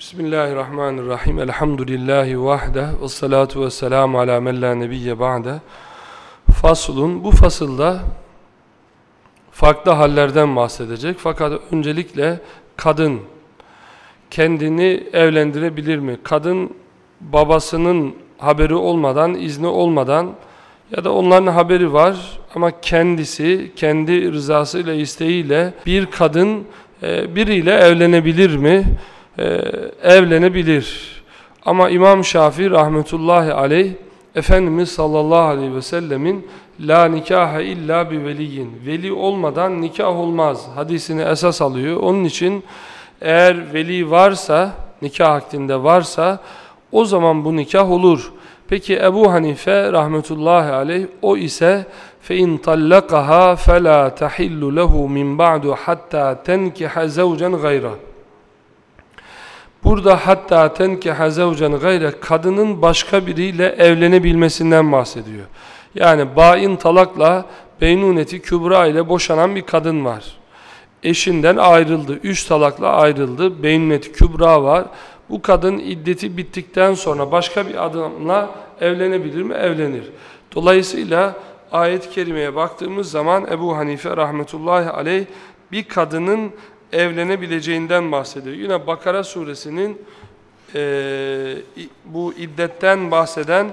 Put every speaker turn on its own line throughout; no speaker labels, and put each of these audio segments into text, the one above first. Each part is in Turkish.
Bismillahirrahmanirrahim. Elhamdülillahi vahde ve salatu ve selamu ala men la nebiyye ba'de. Faslun. Bu fasılda farklı hallerden bahsedecek. Fakat öncelikle kadın kendini evlendirebilir mi? Kadın babasının haberi olmadan, izni olmadan ya da onların haberi var ama kendisi kendi rızasıyla isteğiyle bir kadın e, biriyle evlenebilir mi? E, evlenebilir. Ama İmam Şafii rahmetullahi aleyh Efendimiz sallallahu aleyhi ve sellemin la nikahe illa bi veliyin veli olmadan nikah olmaz hadisini esas alıyor. Onun için eğer veli varsa nikah akdinde varsa o zaman bu nikah olur. Peki Ebu Hanife rahmetullahi aleyh o ise فَاِنْ طَلَّقَهَا فَلَا تَحِلُّ لَهُ مِنْ بَعْدُ حَتَّى تَنْكِحَ زَوْجًا غَيْرًا Burada hatta tenkiha zevcen gayre kadının başka biriyle evlenebilmesinden bahsediyor. Yani bain talakla beynuneti kübra ile boşanan bir kadın var. Eşinden ayrıldı. Üç talakla ayrıldı. Beynuneti kübra var. Bu kadın iddeti bittikten sonra başka bir adamla evlenebilir mi? Evlenir. Dolayısıyla ayet-i kerimeye baktığımız zaman Ebu Hanife rahmetullahi aleyh bir kadının evlenebileceğinden bahsediyor. Yine Bakara suresinin e, bu iddetten bahseden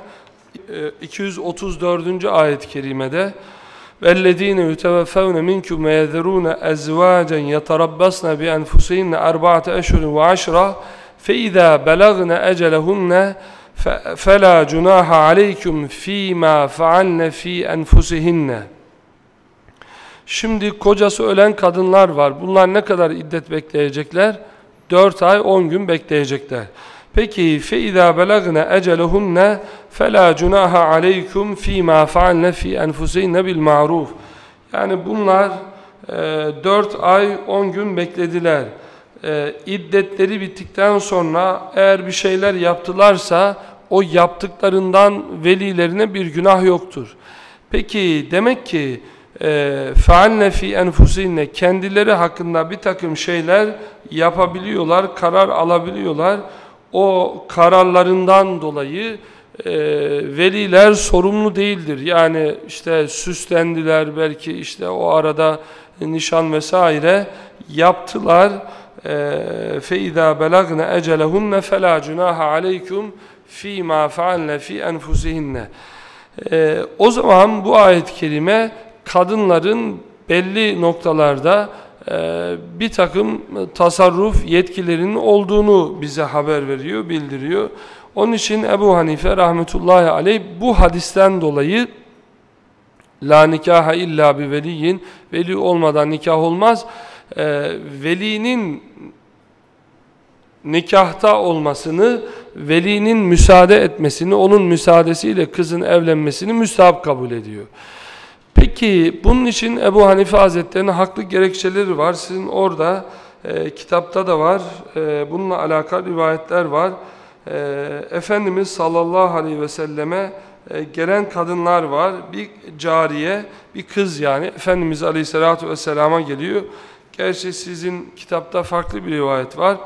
e, 234. ayet-i kerimede وَالَّذ۪ينَ يُتَوَفَّوْنَ مِنْكُمْ وَيَذَرُونَ أَزْوَاجًا يَتَرَبَّصْنَ بِأَنْفُسِهِنَّ أَرْبَعَةَ أَشْهُرٍ وَعَشْرًا فَإِذَا بَلَغْنَ أَجَلَهُنَّ فَلَا جُنَاحَ عَلَيْكُمْ ف۪ي مَا فَعَلْنَ ف۪ي أَنْفُسِهِنَّ Şimdi kocası ölen kadınlar var. Bunlar ne kadar iddet bekleyecekler? 4 ay 10 gün bekleyecekler. Peki فَاِذَا بَلَغْنَ اَجَلَهُنَّ فَلَا جُنَاهَ عَلَيْكُمْ ف۪ي مَا فَعَلْنَ ف۪ي أَنْفُسِينَ بِالْمَعْرُوفِ Yani bunlar e, 4 ay 10 gün beklediler. E, iddetleri bittikten sonra eğer bir şeyler yaptılarsa o yaptıklarından velilerine bir günah yoktur. Peki demek ki فَعَلْنَ ف۪ي اَنْفُسِينَ Kendileri hakkında bir takım şeyler yapabiliyorlar, karar alabiliyorlar. O kararlarından dolayı e, veliler sorumlu değildir. Yani işte süslendiler belki işte o arada nişan vesaire yaptılar. فَاِذَا بَلَغْنَ اَجَلَهُنَّ فَلَا جُنَاهَ عَلَيْكُمْ ف۪ي مَا فَعَلْنَ ف۪ي اَنْفُسِهِنَّ O zaman bu ayet-i kerime kadınların belli noktalarda e, bir takım tasarruf yetkilerinin olduğunu bize haber veriyor, bildiriyor. Onun için Ebu Hanife rahmetullahi aleyh bu hadisten dolayı La nikaha illa bi veliyin Veli olmadan nikah olmaz. E, velinin nikahta olmasını, velinin müsaade etmesini, onun müsaadesiyle kızın evlenmesini müstahap kabul ediyor. Peki bunun için Ebu Hanife Hazretleri'nin haklı gerekçeleri var. Sizin orada e, kitapta da var. E, bununla alakalı rivayetler var. E, Efendimiz sallallahu aleyhi ve selleme e, gelen kadınlar var. Bir cariye, bir kız yani. Efendimiz aleyhissalatu vesselama geliyor. Gerçi sizin kitapta farklı bir rivayet var.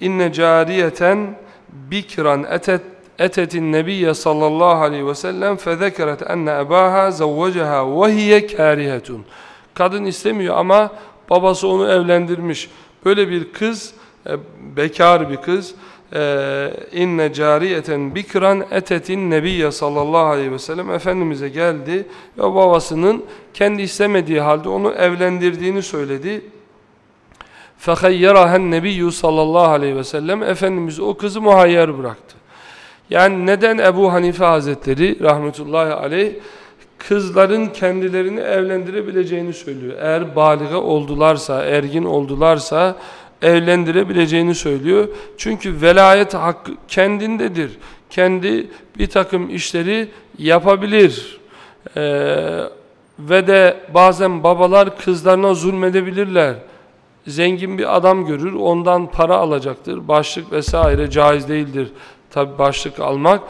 İnne cariyeten bikran etet etetin nebiyye sallallahu aleyhi ve sellem fezekeret enne ebaha zavvecaha ve hiye karihetun. Kadın istemiyor ama babası onu evlendirmiş. Böyle bir kız, e, bekar bir kız, e, inne cariyeten bikran etetin nebiyye sallallahu aleyhi ve sellem Efendimiz'e geldi ve babasının kendi istemediği halde onu evlendirdiğini söyledi. فَخَيَّرَهَا النَّبِيُّ sallallahu aleyhi ve sellem Efendimiz o kızı muhayyer bıraktı. Yani neden Ebu Hanife Hazretleri rahmetullahi aleyh kızların kendilerini evlendirebileceğini söylüyor. Eğer baliga oldularsa, ergin oldularsa evlendirebileceğini söylüyor. Çünkü velayet hakkı kendindedir. Kendi bir takım işleri yapabilir. Ee, ve de bazen babalar kızlarına zulmedebilirler. Zengin bir adam görür, ondan para alacaktır. Başlık vesaire caiz değildir tabi başlık almak.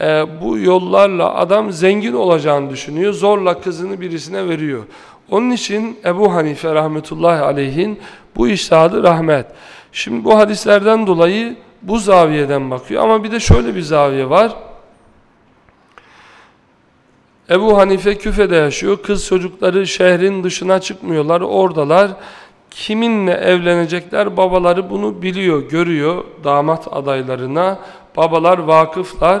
E, bu yollarla adam zengin olacağını düşünüyor. Zorla kızını birisine veriyor. Onun için Ebu Hanife rahmetullahi aleyhin bu iştahadı rahmet. Şimdi bu hadislerden dolayı bu zaviyeden bakıyor ama bir de şöyle bir zaviye var. Ebu Hanife küfede yaşıyor. Kız çocukları şehrin dışına çıkmıyorlar. Oradalar. Kiminle evlenecekler? Babaları bunu biliyor, görüyor damat adaylarına. Babalar vakıflar.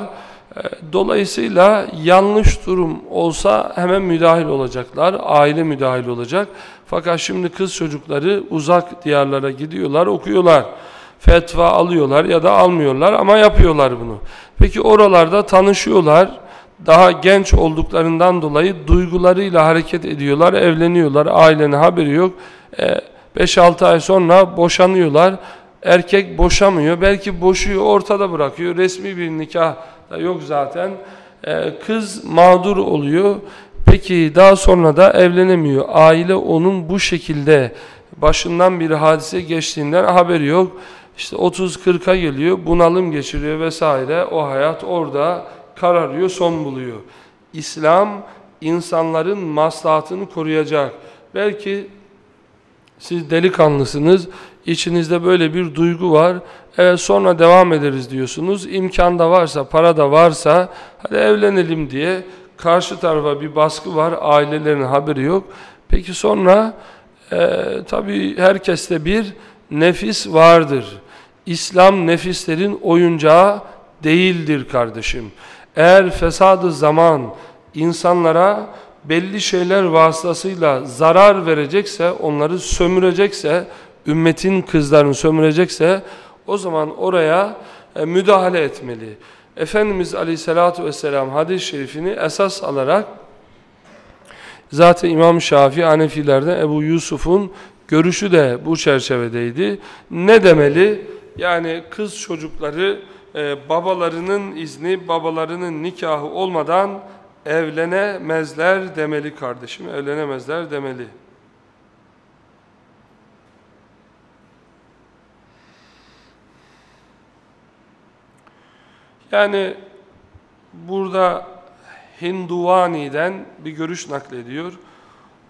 E, dolayısıyla yanlış durum olsa hemen müdahil olacaklar. Aile müdahil olacak. Fakat şimdi kız çocukları uzak diyarlara gidiyorlar, okuyorlar. Fetva alıyorlar ya da almıyorlar ama yapıyorlar bunu. Peki oralarda tanışıyorlar daha genç olduklarından dolayı duygularıyla hareket ediyorlar, evleniyorlar, ailenin haberi yok. 5-6 e, ay sonra boşanıyorlar. Erkek boşamıyor, belki boşuyor, ortada bırakıyor. Resmi bir nikah da yok zaten. E, kız mağdur oluyor. Peki daha sonra da evlenemiyor. Aile onun bu şekilde başından bir hadise geçtiğinden haberi yok. İşte 30-40'a geliyor, bunalım geçiriyor vesaire. O hayat orada kararıyor, son buluyor. İslam insanların maslahatını koruyacak. Belki siz delikanlısınız, içinizde böyle bir duygu var. Evet sonra devam ederiz diyorsunuz. İmkan da varsa, para da varsa hadi evlenelim diye karşı tarafa bir baskı var. Ailelerin haberi yok. Peki sonra e, tabii herkeste bir nefis vardır. İslam nefislerin oyuncağı değildir kardeşim. Eğer fesadı zaman insanlara belli şeyler vasıtasıyla zarar verecekse, onları sömürecekse, ümmetin kızlarını sömürecekse o zaman oraya e, müdahale etmeli. Efendimiz Aleyhisselatü Vesselam hadis-i şerifini esas alarak zaten İmam Şafii Hanefilerden Ebu Yusuf'un görüşü de bu çerçevedeydi. Ne demeli? Yani kız çocukları e, babalarının izni, babalarının nikahı olmadan evlenemezler demeli kardeşim, evlenemezler demeli. Yani burada Hinduvani'den bir görüş naklediyor.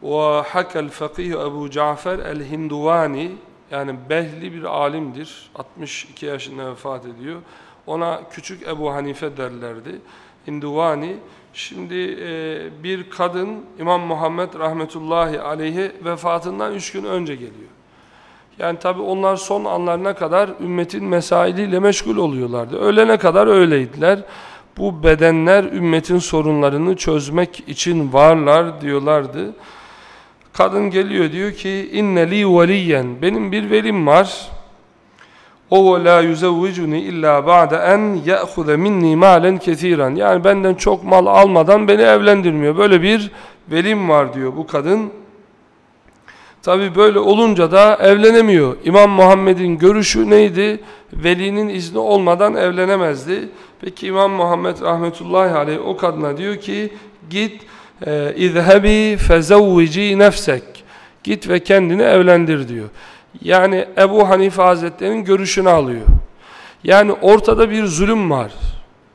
وحكى الفقيه Ebu Cafer el-Hinduvani yani Behli bir alimdir. 62 yaşında vefat ediyor. Ona küçük Ebu Hanife derlerdi. Hinduvani. Şimdi e, bir kadın İmam Muhammed rahmetullahi aleyhi vefatından üç gün önce geliyor. Yani tabi onlar son anlarına kadar ümmetin mesailiyle meşgul oluyorlardı. Ölene kadar öyleydiler. Bu bedenler ümmetin sorunlarını çözmek için varlar diyorlardı. Kadın geliyor diyor ki inne li veliyen benim bir velim var. O la yuzevvicuni illa ba'de en ya'khuze minni malen kesiran. Yani benden çok mal almadan beni evlendirmiyor. Böyle bir velim var diyor bu kadın. Tabi böyle olunca da evlenemiyor. İmam Muhammed'in görüşü neydi? Velinin izni olmadan evlenemezdi. Peki İmam Muhammed rahmetullahi aleyh o kadına diyor ki git e, izhebi fezevvici nefsek. Git ve kendini evlendir diyor. Yani Ebu Hanife Hazretleri'nin görüşünü alıyor. Yani ortada bir zulüm var.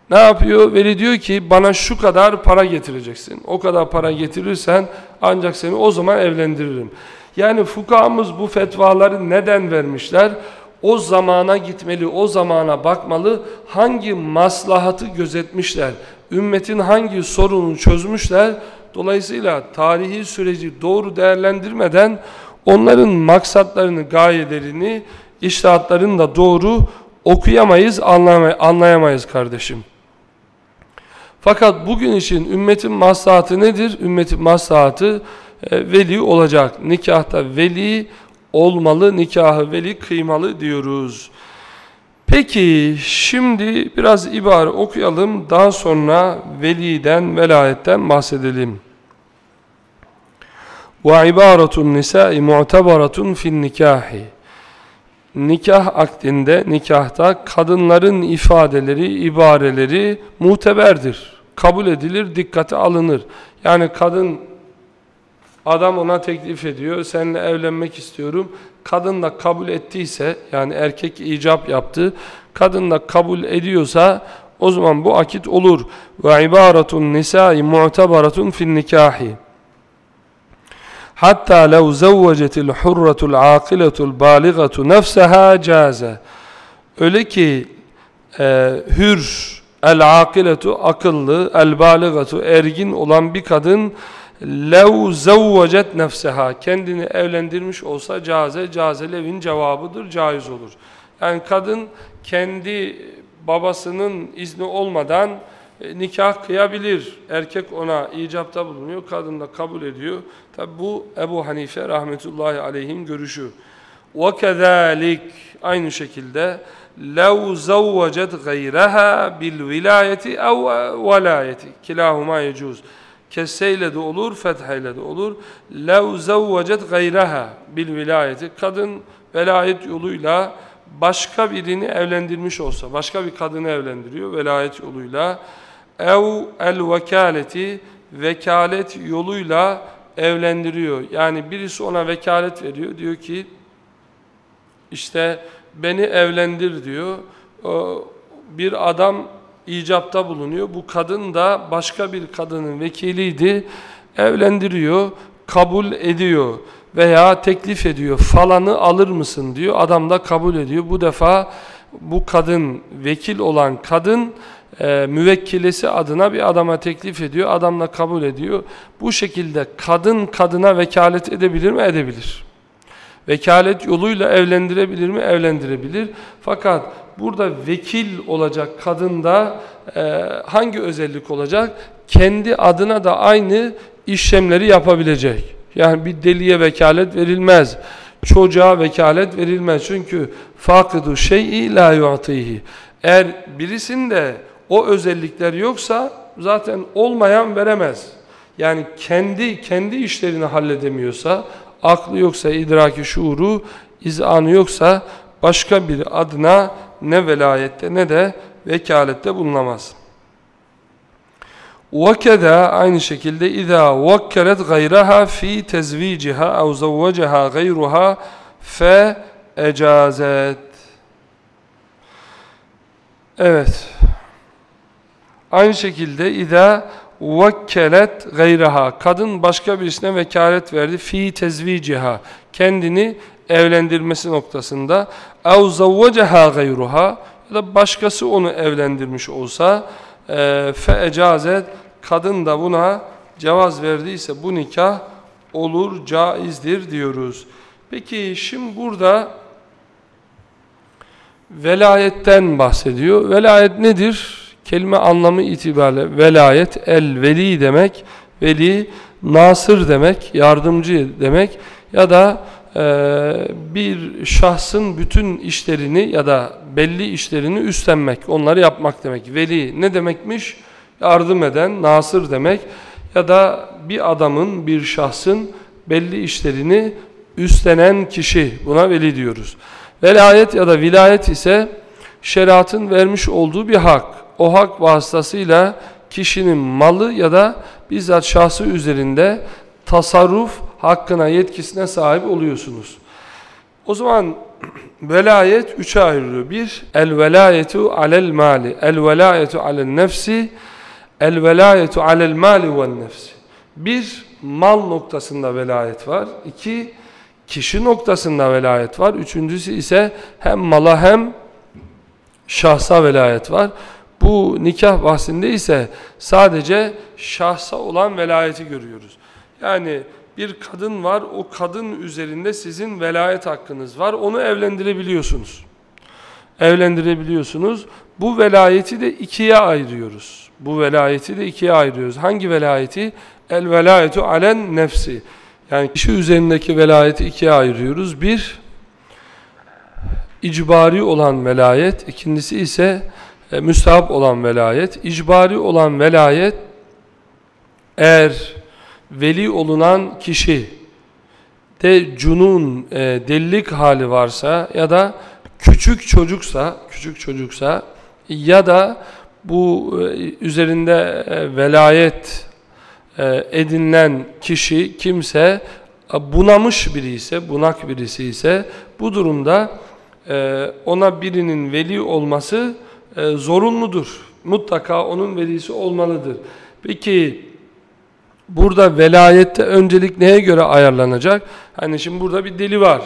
Ne yapıyor? Veli diyor ki bana şu kadar para getireceksin. O kadar para getirirsen ancak seni o zaman evlendiririm. Yani fukahamız bu fetvaları neden vermişler? O zamana gitmeli, o zamana bakmalı. Hangi maslahatı gözetmişler? Ümmetin hangi sorununu çözmüşler? Dolayısıyla tarihi süreci doğru değerlendirmeden onların maksatlarını, gayelerini, iştahatlarını da doğru okuyamayız, anlayamayız kardeşim. Fakat bugün için ümmetin maslahatı nedir? Ümmetin maslahatı veli olacak. Nikahta veli olmalı, nikahı veli kıymalı diyoruz. Peki şimdi biraz ibare okuyalım. Daha sonra veliden, velayetten bahsedelim. وَعِبَارَةُ النِّسَاءِ مُعْتَبَرَةٌ فِي النِّكَاحِ Nikah akdinde, nikahta kadınların ifadeleri, ibareleri muteberdir. Kabul edilir, dikkate alınır. Yani kadın, adam ona teklif ediyor, seninle evlenmek istiyorum. Kadın da kabul ettiyse, yani erkek icap yaptı, kadın da kabul ediyorsa, o zaman bu akit olur. Ve ibaratun nisa'i mu'tabaratun fin nikahi. Hatta lev zavvacetil hurratul aqiletul baligatu nefseha caze. Öyle ki e, hür, el akiletu akıllı, el baligatu ergin olan bir kadın lev zavvacet nefseha kendini evlendirmiş olsa caze, caze levin cevabıdır, caiz olur. Yani kadın kendi babasının izni olmadan e, nikah kıyabilir. Erkek ona icapta bulunuyor, kadın da kabul ediyor. Tabi bu Ebu Hanife rahmetullahi aleyhin görüşü. وَكَذَٰلِكَ Aynı şekilde لَوْ زَوَّجَتْ غَيْرَهَا بِالْوِلَايَةِ اَوْ وَلَايَةِ Kilahuma yecuz. Kesseyle de olur, fetheyle de olur. لَوْ زَوَّجَتْ غَيْرَهَا بِالْوِلَايَةِ Kadın velayet yoluyla başka birini evlendirmiş olsa, başka bir kadını evlendiriyor velayet yoluyla ev el vekaleti vekalet yoluyla evlendiriyor. Yani birisi ona vekalet veriyor. Diyor ki işte beni evlendir diyor. Bir adam icapta bulunuyor. Bu kadın da başka bir kadının vekiliydi. Evlendiriyor, kabul ediyor veya teklif ediyor. Falanı alır mısın diyor. Adam da kabul ediyor. Bu defa bu kadın, vekil olan kadın e, müvekkilesi adına bir adama teklif ediyor. Adam da kabul ediyor. Bu şekilde kadın kadına vekalet edebilir mi? Edebilir. Vekalet yoluyla evlendirebilir mi? Evlendirebilir. Fakat burada vekil olacak kadında e, hangi özellik olacak? Kendi adına da aynı işlemleri yapabilecek. Yani bir deliye vekalet verilmez. Çocuğa vekalet verilmez. Çünkü fakidu şey'i la yu'tihi. Eğer birisinde o özellikler yoksa zaten olmayan veremez. Yani kendi kendi işlerini halledemiyorsa, aklı yoksa, idraki şuuru, izanı yoksa başka bir adına ne velayette ne de vekalette bulunamaz. وَكَذَا aynı şekilde اِذَا وَكَّلَتْ غَيْرَهَا ف۪ي تَزْو۪يجِهَا اَوْ زَوَّجَهَا غَيْرُهَا فَاَجَازَتْ Evet. Aynı şekilde اِذَا vekkelet gayraha kadın başka birisine vekalet verdi fi tezviciha kendini evlendirmesi noktasında ev zavvecaha gayruha ya da başkası onu evlendirmiş olsa e, fe ecazet kadın da buna cevaz verdiyse bu nikah olur caizdir diyoruz. Peki şimdi burada velayetten bahsediyor. Velayet nedir? Kelime anlamı itibariyle velayet el veli demek. Veli nasır demek, yardımcı demek ya da e, bir şahsın bütün işlerini ya da belli işlerini üstlenmek, onları yapmak demek. Veli ne demekmiş? Yardım eden, nasır demek. Ya da bir adamın, bir şahsın belli işlerini üstlenen kişi. Buna veli diyoruz. Velayet ya da vilayet ise şeriatın vermiş olduğu bir hak. O hak vasıtasıyla kişinin malı ya da bizzat şahsı üzerinde tasarruf hakkına, yetkisine sahip oluyorsunuz. O zaman velayet üçe ayrılıyor. Bir, el velayetu alel mali, el velayetu alel nefsi, el velayetu alel mali ve nefsi. Bir, mal noktasında velayet var. İki, kişi noktasında velayet var. Üçüncüsü ise hem mala hem şahsa velayet var. Bu nikah bahsinde ise sadece şahsa olan velayeti görüyoruz. Yani bir kadın var, o kadın üzerinde sizin velayet hakkınız var, onu evlendirebiliyorsunuz. Evlendirebiliyorsunuz. Bu velayeti de ikiye ayırıyoruz. Bu velayeti de ikiye ayırıyoruz. Hangi velayeti? El velayetu alen nefsi. Yani kişi üzerindeki velayeti ikiye ayırıyoruz. Bir, icbari olan velayet. ikincisi ise e, müstahap olan velayet. İcbari olan velayet eğer veli olunan kişi de cunun e, delilik hali varsa ya da küçük çocuksa küçük çocuksa ya da bu e, üzerinde e, velayet e, edinilen kişi kimse e, bunamış biri ise bunak birisi ise bu durumda e, ona birinin veli olması e, zorunludur. Mutlaka onun velisi olmalıdır. Peki burada velayette öncelik neye göre ayarlanacak? Hani şimdi burada bir deli var.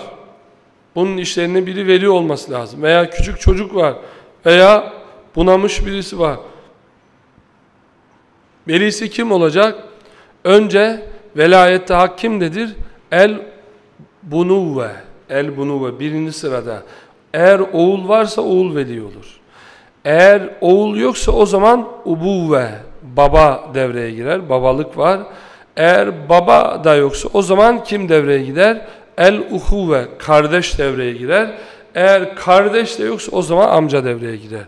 Bunun işlerine biri veli olması lazım. Veya küçük çocuk var. Veya bunamış birisi var. Velisi kim olacak? Önce velayette hak kimdedir? El bunuvve. El bunuvve birinci sırada. Eğer oğul varsa oğul veli olur. Eğer oğul yoksa o zaman ubuvve, baba devreye girer, babalık var. Eğer baba da yoksa o zaman kim devreye gider? El uhuve, kardeş devreye girer. Eğer kardeş de yoksa o zaman amca devreye girer.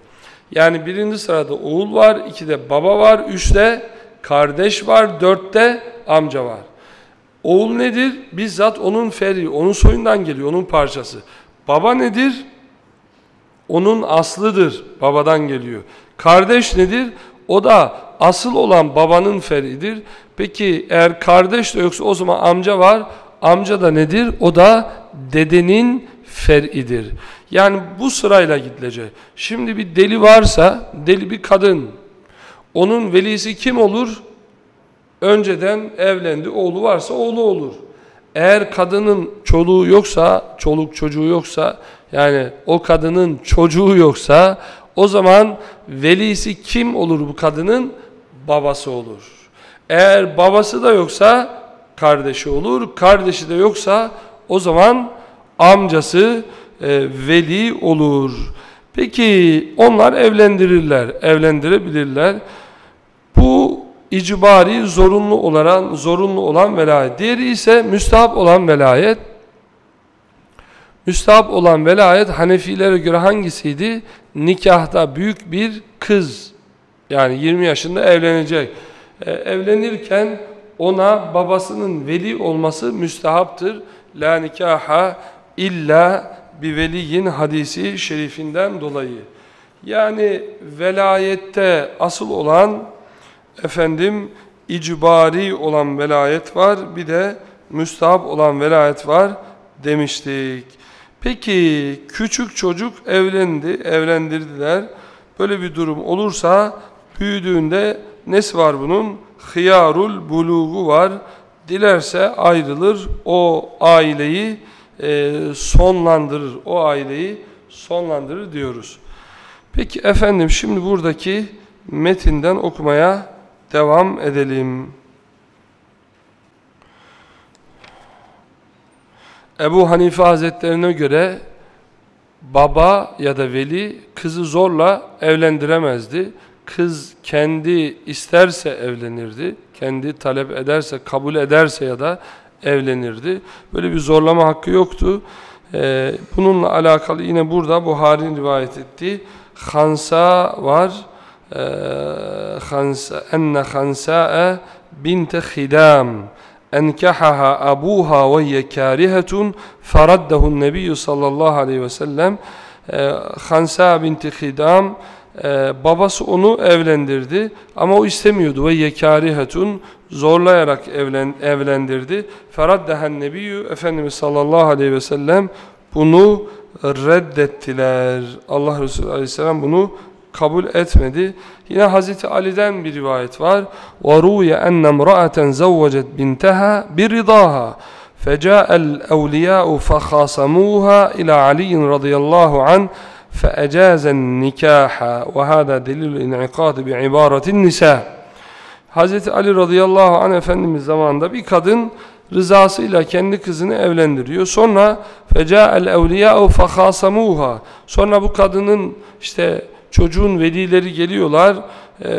Yani birinci sırada oğul var, ikide baba var, üçte kardeş var, dörtte amca var. Oğul nedir? Bizzat onun feri, onun soyundan geliyor, onun parçası. Baba nedir? Onun aslıdır, babadan geliyor. Kardeş nedir? O da asıl olan babanın feridir. Peki eğer kardeş de yoksa o zaman amca var. Amca da nedir? O da dedenin feridir. Yani bu sırayla gidilecek. Şimdi bir deli varsa, deli bir kadın. Onun velisi kim olur? Önceden evlendi, oğlu varsa oğlu olur. Eğer kadının çoluğu yoksa, çoluk çocuğu yoksa, yani o kadının çocuğu yoksa, o zaman velisi kim olur bu kadının? Babası olur. Eğer babası da yoksa, kardeşi olur. Kardeşi de yoksa, o zaman amcası e, veli olur. Peki onlar evlendirirler, evlendirebilirler. Bu icbari zorunlu olan zorunlu olan velayet. Diğeri ise müstahap olan velayet. Müstahap olan velayet Hanefilere göre hangisiydi? Nikahta büyük bir kız yani 20 yaşında evlenecek. Ee, evlenirken ona babasının veli olması müstahaptır. La nikaha illa bir veliyin hadisi şerifinden dolayı. Yani velayette asıl olan efendim icbari olan velayet var bir de müstahap olan velayet var demiştik. Peki küçük çocuk evlendi, evlendirdiler. Böyle bir durum olursa büyüdüğünde nesi var bunun? Hıyarul buluğu var. Dilerse ayrılır. O aileyi e, sonlandırır. O aileyi sonlandırır diyoruz. Peki efendim şimdi buradaki metinden okumaya devam edelim. Ebu Hanife Hazretlerine göre baba ya da veli kızı zorla evlendiremezdi. Kız kendi isterse evlenirdi. Kendi talep ederse, kabul ederse ya da evlenirdi. Böyle bir zorlama hakkı yoktu. Ee, bununla alakalı yine burada Buhari'nin rivayet ettiği Hansa var. Binte Khidam enkahaha abuha ve hiye karihetun feraddehu'n nebiyyü sallallahu aleyhi ve sellem e, Hansa binti Khidam e, babası onu evlendirdi ama o istemiyordu ve yekarihetun zorlayarak evlen, evlendirdi. Feraddehen nebiyyü Efendimiz sallallahu aleyhi ve sellem bunu reddettiler. Allah Resulü aleyhisselam bunu kabul etmedi. Yine Hazreti Ali'den bir rivayet var. وَرُوْيَ أَنَّ امْرَأَةً زَوَّجَتْ بِنْتَهَا بِرِضَاهَا فَجَاءَ الْأَوْلِيَاءُ فَخَاصَمُوهَا إِلَى عَلِيٍّ رضي الله عنه فَأَجَازَ النِّكَاحَ وَهَذَا دَلِيلُ الْاِنْعِقَادِ بِعِبَارَةِ النِّسَاءِ Hazreti Ali radıyallahu anh Efendimiz zamanında bir kadın rızasıyla kendi kızını evlendiriyor. Sonra فَجَاءَ الْاَوْلِيَاءُ فَخَاصَمُوهَا Sonra bu kadının işte çocuğun velileri geliyorlar, e,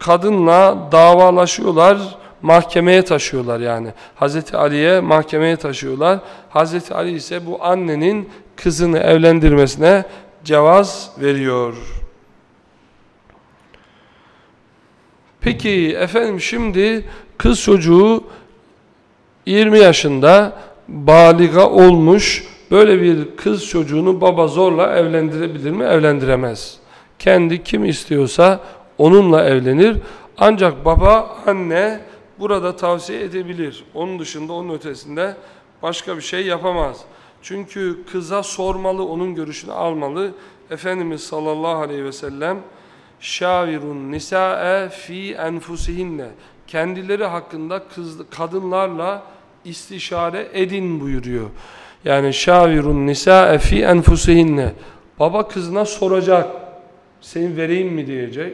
kadınla davalaşıyorlar, mahkemeye taşıyorlar yani. Hazreti Ali'ye mahkemeye taşıyorlar. Hazreti Ali ise bu annenin kızını evlendirmesine cevaz veriyor. Peki efendim şimdi kız çocuğu 20 yaşında baliga olmuş böyle bir kız çocuğunu baba zorla evlendirebilir mi? Evlendiremez. Kendi kim istiyorsa onunla evlenir. Ancak baba, anne burada tavsiye edebilir. Onun dışında, onun ötesinde başka bir şey yapamaz. Çünkü kıza sormalı, onun görüşünü almalı. Efendimiz sallallahu aleyhi ve sellem şavirun nisa'e fi enfusihinne kendileri hakkında kız, kadınlarla istişare edin buyuruyor. Yani şavirun nisa fi enfusihinne. Baba kızına soracak. Seni vereyim mi diyecek.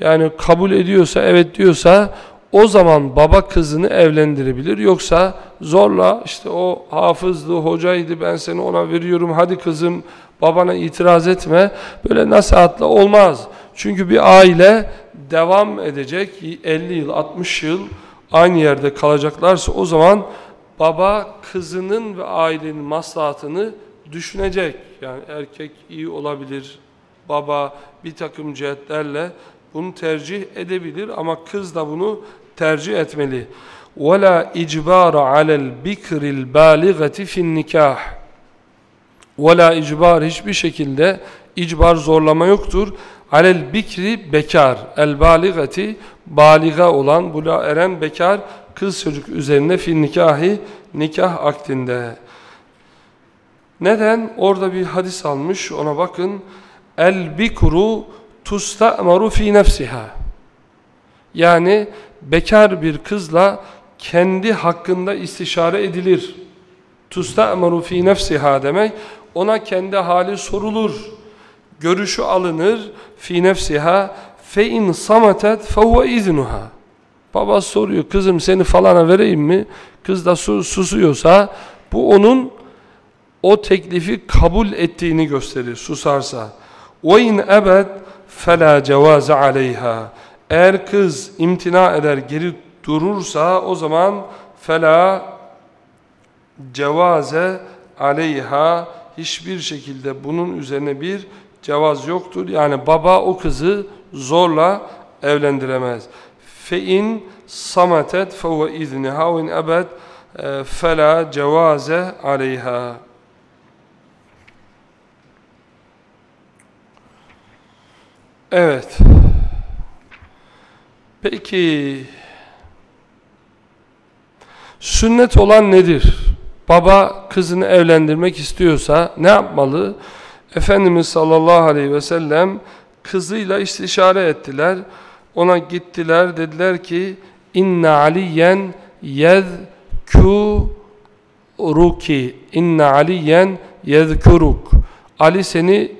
Yani kabul ediyorsa evet diyorsa o zaman baba kızını evlendirebilir. Yoksa zorla işte o hafızdı, hocaydı ben seni ona veriyorum hadi kızım babana itiraz etme. Böyle nasihatla olmaz. Çünkü bir aile devam edecek 50 yıl 60 yıl aynı yerde kalacaklarsa o zaman baba kızının ve ailenin maslahatını düşünecek. Yani erkek iyi olabilir, baba bir takım cihetlerle bunu tercih edebilir ama kız da bunu tercih etmeli. وَلَا اِجْبَارَ عَلَى الْبِكْرِ الْبَالِغَةِ فِي النِّكَاحِ وَلَا icbar hiçbir şekilde icbar zorlama yoktur. Alel bikri bekar, el baligati baliga olan, bula eren bekar kız çocuk üzerine fi nikahi nikah aktinde. Neden? Orada bir hadis almış ona bakın. El bikru tusta'maru fi nefsiha. Yani bekar bir kızla kendi hakkında istişare edilir. Tusta'maru fi nefsiha demek ona kendi hali sorulur. Görüşü alınır. Fi nefsiha fe in samatet fehuve iznuha. Baba soruyor kızım seni falana vereyim mi? Kız da susuyorsa bu onun o teklifi kabul ettiğini gösterir susarsa. Ve in ebed fela cevaze. Eğer kız imtina eder geri durursa o zaman fela cevaze aleyha hiçbir şekilde bunun üzerine bir cevaz yoktur. Yani baba o kızı zorla evlendiremez. Fe in samatet fe ve izniha ve in ebed fela. Evet. Peki sünnet olan nedir? Baba kızını evlendirmek istiyorsa ne yapmalı? Efendimiz sallallahu aleyhi ve sellem kızıyla istişare ettiler. Ona gittiler dediler ki inna aliyen yezkuruki inna aliyen yezkuruk Ali seni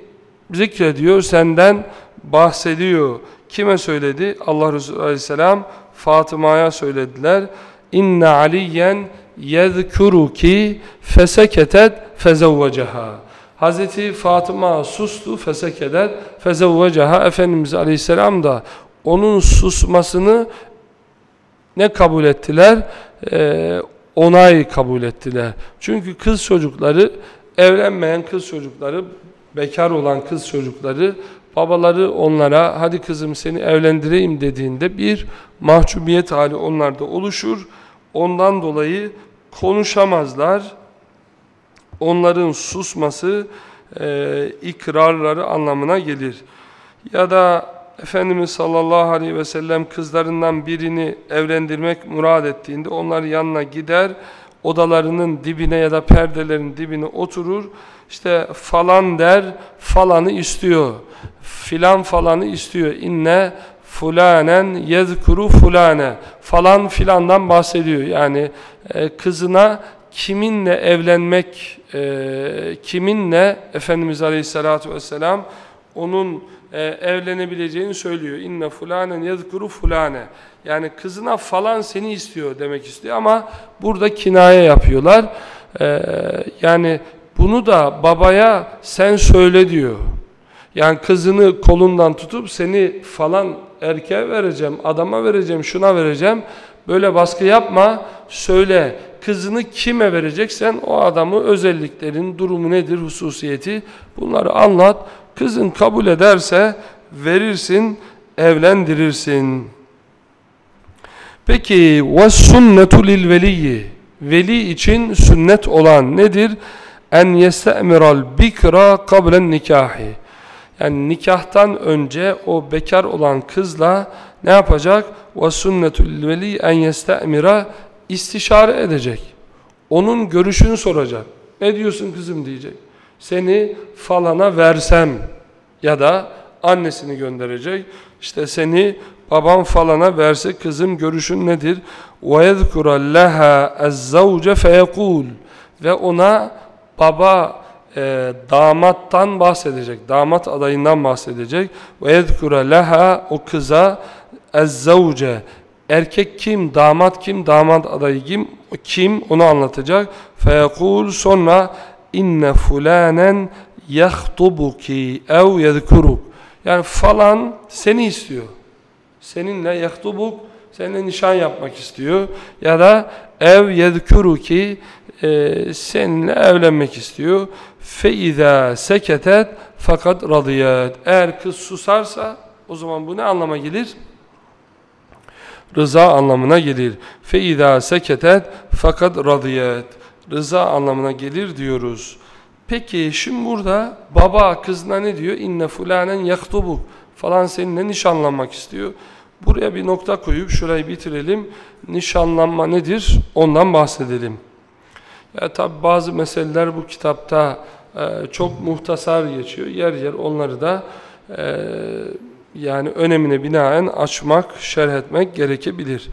zikrediyor senden bahsediyor. Kime söyledi? Allah Resulü Aleyhisselam Fatıma'ya söylediler. İnne aliyen yezkuruki feseketet fezevvecaha. Hazreti Fatıma sustu fesekedet fezevvecaha. Efendimiz Aleyhisselam da onun susmasını ne kabul ettiler? Ee, onay kabul ettiler. Çünkü kız çocukları, evlenmeyen kız çocukları, bekar olan kız çocukları babaları onlara hadi kızım seni evlendireyim dediğinde bir mahcubiyet hali onlarda oluşur. Ondan dolayı konuşamazlar. Onların susması e, ikrarları anlamına gelir. Ya da Efendimiz sallallahu aleyhi ve sellem kızlarından birini evlendirmek murad ettiğinde onlar yanına gider, odalarının dibine ya da perdelerin dibine oturur. İşte falan der, falanı istiyor. Filan falanı istiyor. İnne fulanen yezkuru fulane. Falan filandan bahsediyor. Yani e, kızına kiminle evlenmek, e, kiminle Efendimiz Aleyhisselatü Vesselam onun e, evlenebileceğini söylüyor. İnne fulanen yezkuru fulane. Yani kızına falan seni istiyor demek istiyor ama burada kinaye yapıyorlar. E, yani bunu da babaya sen söyle diyor. Yani kızını kolundan tutup seni falan erkeğe vereceğim, adama vereceğim, şuna vereceğim. Böyle baskı yapma, söyle kızını kime vereceksen o adamı özelliklerin, durumu nedir, hususiyeti bunları anlat. Kızın kabul ederse verirsin, evlendirirsin. Peki ve sünnetu lil veli için sünnet olan nedir? En yeste'miral bikra kablen nikahi Yani nikahtan önce o bekar olan kızla ne yapacak? وَالسُنَّةُ لِلْوَلِيِّ en yeste'mira istişare edecek. Onun görüşünü soracak. Ne diyorsun kızım diyecek seni falana versem ya da annesini gönderecek. İşte seni babam falana verse kızım görüşün nedir? وَيَذْكُرَ لَهَا الزَّوْجَ فَيَقُولُ Ve ona baba e, damattan bahsedecek, damat adayından bahsedecek. وَيَذْكُرَ لَهَا O kıza اَزَّوْجَ Erkek kim, damat kim, damat adayı kim, kim onu anlatacak. فَيَقُولُ Sonra inne fulanen yahtubuki ev yezkuruk. Yani falan seni istiyor. Seninle yahtubuk, seninle nişan yapmak istiyor. Ya da ev yezkuruki e, seninle evlenmek istiyor. Feiza seketet fakat radiyet. Eğer kız susarsa o zaman bu ne anlama gelir? Rıza anlamına gelir. Feiza seketet fakat radiyet. Rıza anlamına gelir diyoruz. Peki şimdi burada baba kızına ne diyor? İnne fulanen yaktubuk falan seninle nişanlanmak istiyor. Buraya bir nokta koyup şurayı bitirelim. Nişanlanma nedir? Ondan bahsedelim. Ya tabi bazı meseleler bu kitapta e, çok muhtasar geçiyor. Yer yer onları da e, yani önemine binaen açmak, şerh etmek gerekebilir.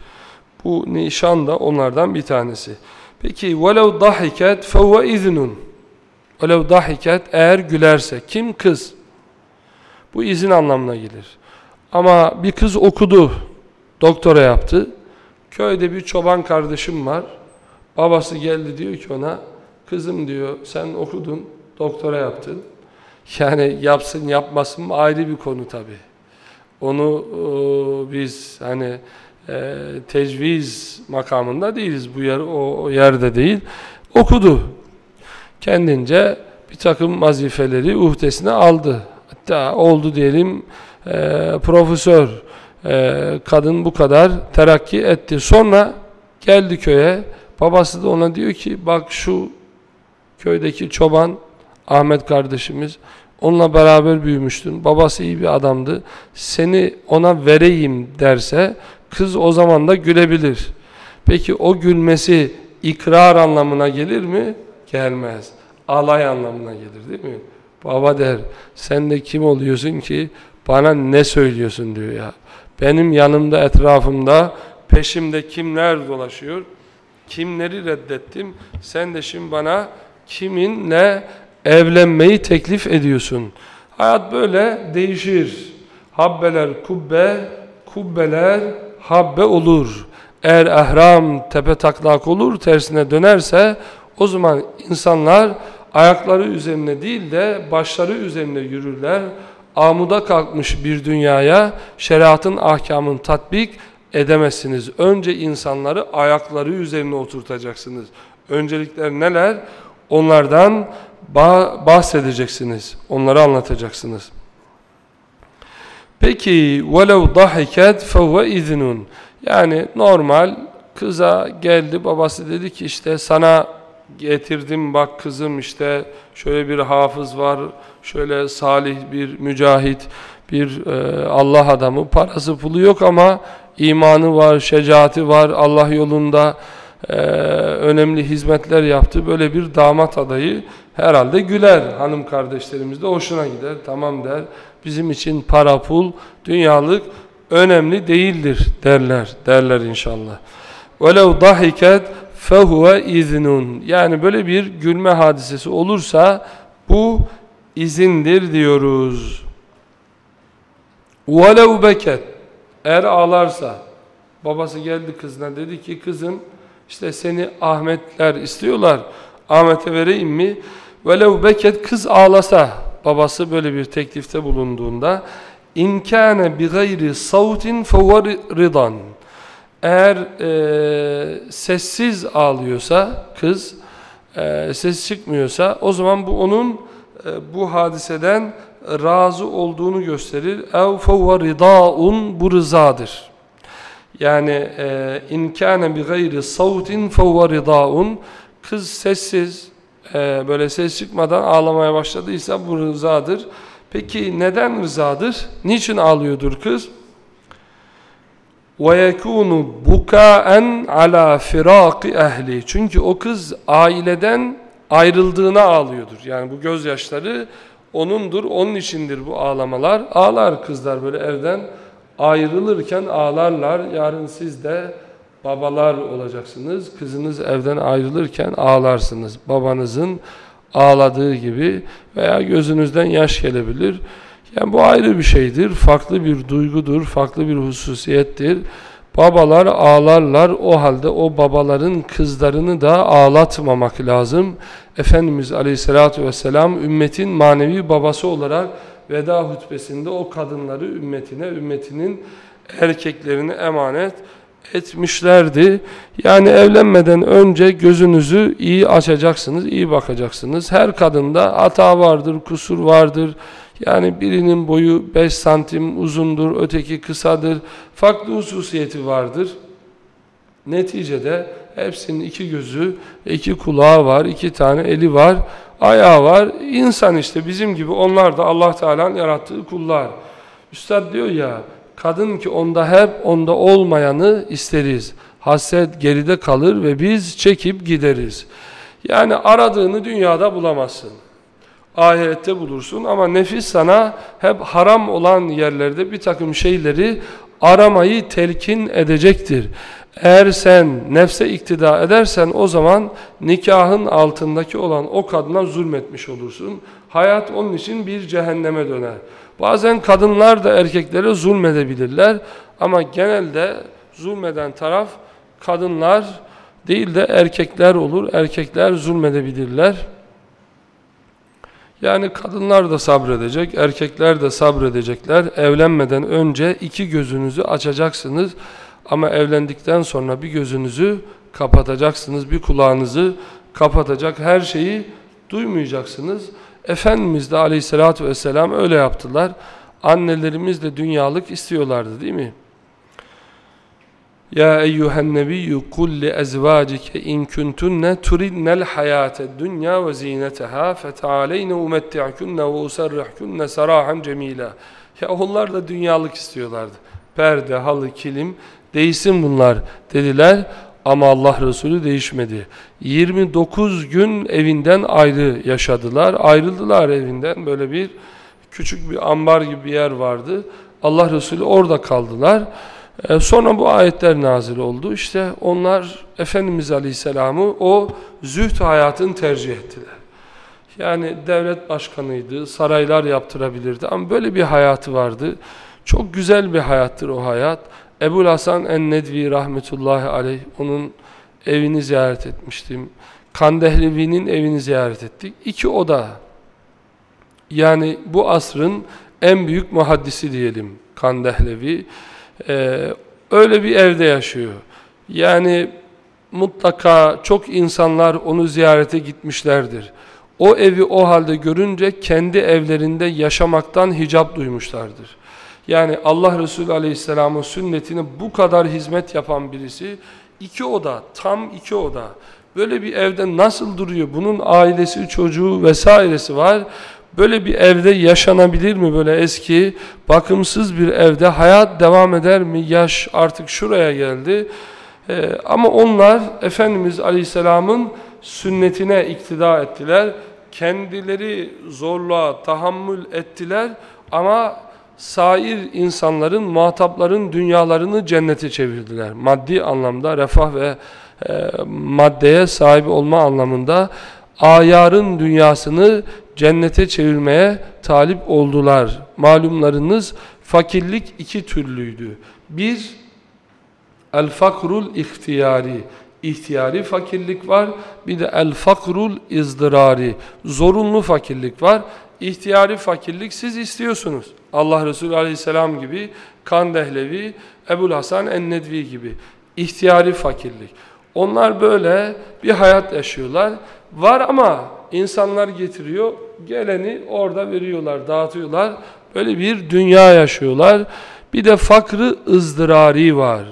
Bu nişan da onlardan bir tanesi. Peki وَلَوْ ضَحِكَتْ فَهُوَ اِذْنٌ وَلَوْ ضَحِكَتْ Eğer gülerse. Kim? Kız. Bu izin anlamına gelir. Ama bir kız okudu, doktora yaptı. Köyde bir çoban kardeşim var. Babası geldi diyor ki ona, kızım diyor sen okudun, doktora yaptın. Yani yapsın yapmasın ayrı bir konu tabi. Onu e, biz hani e, tecviz makamında değiliz. Bu yer o, o yerde değil. Okudu. Kendince bir takım vazifeleri uhdesine aldı. Hatta oldu diyelim e, profesör e, kadın bu kadar terakki etti. Sonra geldi köye. Babası da ona diyor ki bak şu köydeki çoban Ahmet kardeşimiz onunla beraber büyümüştün. Babası iyi bir adamdı. Seni ona vereyim derse kız o zaman da gülebilir. Peki o gülmesi ikrar anlamına gelir mi? Gelmez. Alay anlamına gelir değil mi? Baba der sen de kim oluyorsun ki bana ne söylüyorsun diyor ya. Benim yanımda etrafımda peşimde kimler dolaşıyor? Kimleri reddettim? Sen de şimdi bana kiminle evlenmeyi teklif ediyorsun? Hayat böyle değişir. Habbeler kubbe, kubbeler habbe olur. Eğer ehram tepe taklak olur, tersine dönerse o zaman insanlar ayakları üzerine değil de başları üzerine yürürler. Amuda kalkmış bir dünyaya şeriatın ahkamını tatbik edemezsiniz. Önce insanları ayakları üzerine oturtacaksınız. Öncelikler neler? Onlardan bahsedeceksiniz. Onları anlatacaksınız. Peki velev dahiket fevve iznun. Yani normal kıza geldi babası dedi ki işte sana getirdim bak kızım işte şöyle bir hafız var, şöyle salih bir mücahit, bir e, Allah adamı, parası pulu yok ama imanı var, şecaati var, Allah yolunda e, önemli hizmetler yaptı. Böyle bir damat adayı herhalde güler hanım kardeşlerimiz de hoşuna gider, tamam der. Bizim için para pul, dünyalık önemli değildir derler, derler inşallah. وَلَوْ ضَحِكَتْ فَهُوَ iznun. Yani böyle bir gülme hadisesi olursa bu izindir diyoruz. وَلَوْ beket Eğer ağlarsa, babası geldi kızına dedi ki kızım işte seni Ahmetler istiyorlar, Ahmet'e vereyim mi? وَلَوْ beket Kız ağlasa, babası böyle bir teklifte bulunduğunda اِنْ كَانَ بِغَيْرِ صَوْتٍ فَوَ رِضًا eğer e, sessiz ağlıyorsa kız, e, ses çıkmıyorsa o zaman bu onun e, bu hadiseden razı olduğunu gösterir. اَوْ فَوَّ رِضَاءٌ Bu rızadır. Yani اِنْ كَانَ بِغَيْرِ صَوْتٍ فَوَّ رِضَاءٌ Kız sessiz, e, böyle ses çıkmadan ağlamaya başladıysa bu rızadır. Peki neden rızadır? Niçin ağlıyordur kız? وَيَكُونُ بُكَاءً عَلَى فِرَاقِ ehli. Çünkü o kız aileden ayrıldığına ağlıyordur. Yani bu gözyaşları O'nundur, O'nun içindir bu ağlamalar. Ağlar kızlar böyle evden ayrılırken ağlarlar. Yarın siz de babalar olacaksınız. Kızınız evden ayrılırken ağlarsınız. Babanızın ağladığı gibi veya gözünüzden yaş gelebilir. Yani bu ayrı bir şeydir, farklı bir duygudur, farklı bir hususiyettir. Babalar ağlarlar, o halde o babaların kızlarını da ağlatmamak lazım. Efendimiz Aleyhisselatü Vesselam ümmetin manevi babası olarak veda hutbesinde o kadınları ümmetine, ümmetinin erkeklerini emanet etmişlerdi. Yani evlenmeden önce gözünüzü iyi açacaksınız, iyi bakacaksınız. Her kadında hata vardır, kusur vardır. Yani birinin boyu 5 santim uzundur, öteki kısadır. Farklı hususiyeti vardır. Neticede hepsinin iki gözü, iki kulağı var, iki tane eli var, ayağı var. İnsan işte bizim gibi onlar da Allah Teala'nın yarattığı kullar. Üstad diyor ya, kadın ki onda hep onda olmayanı isteriz. Hasret geride kalır ve biz çekip gideriz. Yani aradığını dünyada bulamazsın ahirette bulursun ama nefis sana hep haram olan yerlerde bir takım şeyleri aramayı telkin edecektir. Eğer sen nefse iktida edersen o zaman nikahın altındaki olan o kadına zulmetmiş olursun. Hayat onun için bir cehenneme döner. Bazen kadınlar da erkeklere zulmedebilirler ama genelde zulmeden taraf kadınlar değil de erkekler olur. Erkekler zulmedebilirler. Yani kadınlar da sabredecek, erkekler de sabredecekler. Evlenmeden önce iki gözünüzü açacaksınız ama evlendikten sonra bir gözünüzü kapatacaksınız, bir kulağınızı kapatacak, her şeyi duymayacaksınız. Efendimiz de aleyhissalatü vesselam öyle yaptılar. Annelerimiz de dünyalık istiyorlardı değil mi? Kul li ezvacike in kuntunne turidnel hayate dünya ve zineteha fetealeyne umetti'kunne ve usarrihkunne sarahan cemila. Ya onlar da dünyalık istiyorlardı. Perde, halı, kilim değişsin bunlar dediler ama Allah Resulü değişmedi. 29 gün evinden ayrı yaşadılar. Ayrıldılar evinden böyle bir küçük bir ambar gibi bir yer vardı. Allah Resulü orada kaldılar. E, sonra bu ayetler nazil oldu. İşte onlar Efendimiz Aleyhisselam'ı o zühd hayatını tercih ettiler. Yani devlet başkanıydı, saraylar yaptırabilirdi ama böyle bir hayatı vardı. Çok güzel bir hayattır o hayat. Ebu Hasan en-Nedvi rahmetullahi aleyh onun evini ziyaret etmiştim. Kandehlevi'nin evini ziyaret ettik. İki oda. Yani bu asrın en büyük muhaddisi diyelim Kandehlevi. Ee, öyle bir evde yaşıyor. Yani mutlaka çok insanlar onu ziyarete gitmişlerdir. O evi o halde görünce kendi evlerinde yaşamaktan hicap duymuşlardır. Yani Allah Resulü Aleyhisselam'ın sünnetine bu kadar hizmet yapan birisi iki oda, tam iki oda. Böyle bir evde nasıl duruyor? Bunun ailesi, çocuğu vesairesi var. Böyle bir evde yaşanabilir mi böyle eski bakımsız bir evde hayat devam eder mi? Yaş artık şuraya geldi. Ee, ama onlar Efendimiz Aleyhisselam'ın sünnetine iktida ettiler. Kendileri zorluğa tahammül ettiler ama sair insanların, muhatapların dünyalarını cennete çevirdiler. Maddi anlamda refah ve e, maddeye sahip olma anlamında ayarın dünyasını cennete çevirmeye talip oldular. Malumlarınız fakirlik iki türlüydü. Bir, el-fakrul ihtiyari, ihtiyari fakirlik var. Bir de el-fakrul izdırari, zorunlu fakirlik var. İhtiyari fakirlik siz istiyorsunuz. Allah Resulü Aleyhisselam gibi, Kandehlevi, Ebul Hasan Ennedvi gibi. İhtiyari fakirlik. Onlar böyle bir hayat yaşıyorlar. Var ama insanlar getiriyor, geleni orada veriyorlar, dağıtıyorlar. Böyle bir dünya yaşıyorlar. Bir de fakrı ızdırari var.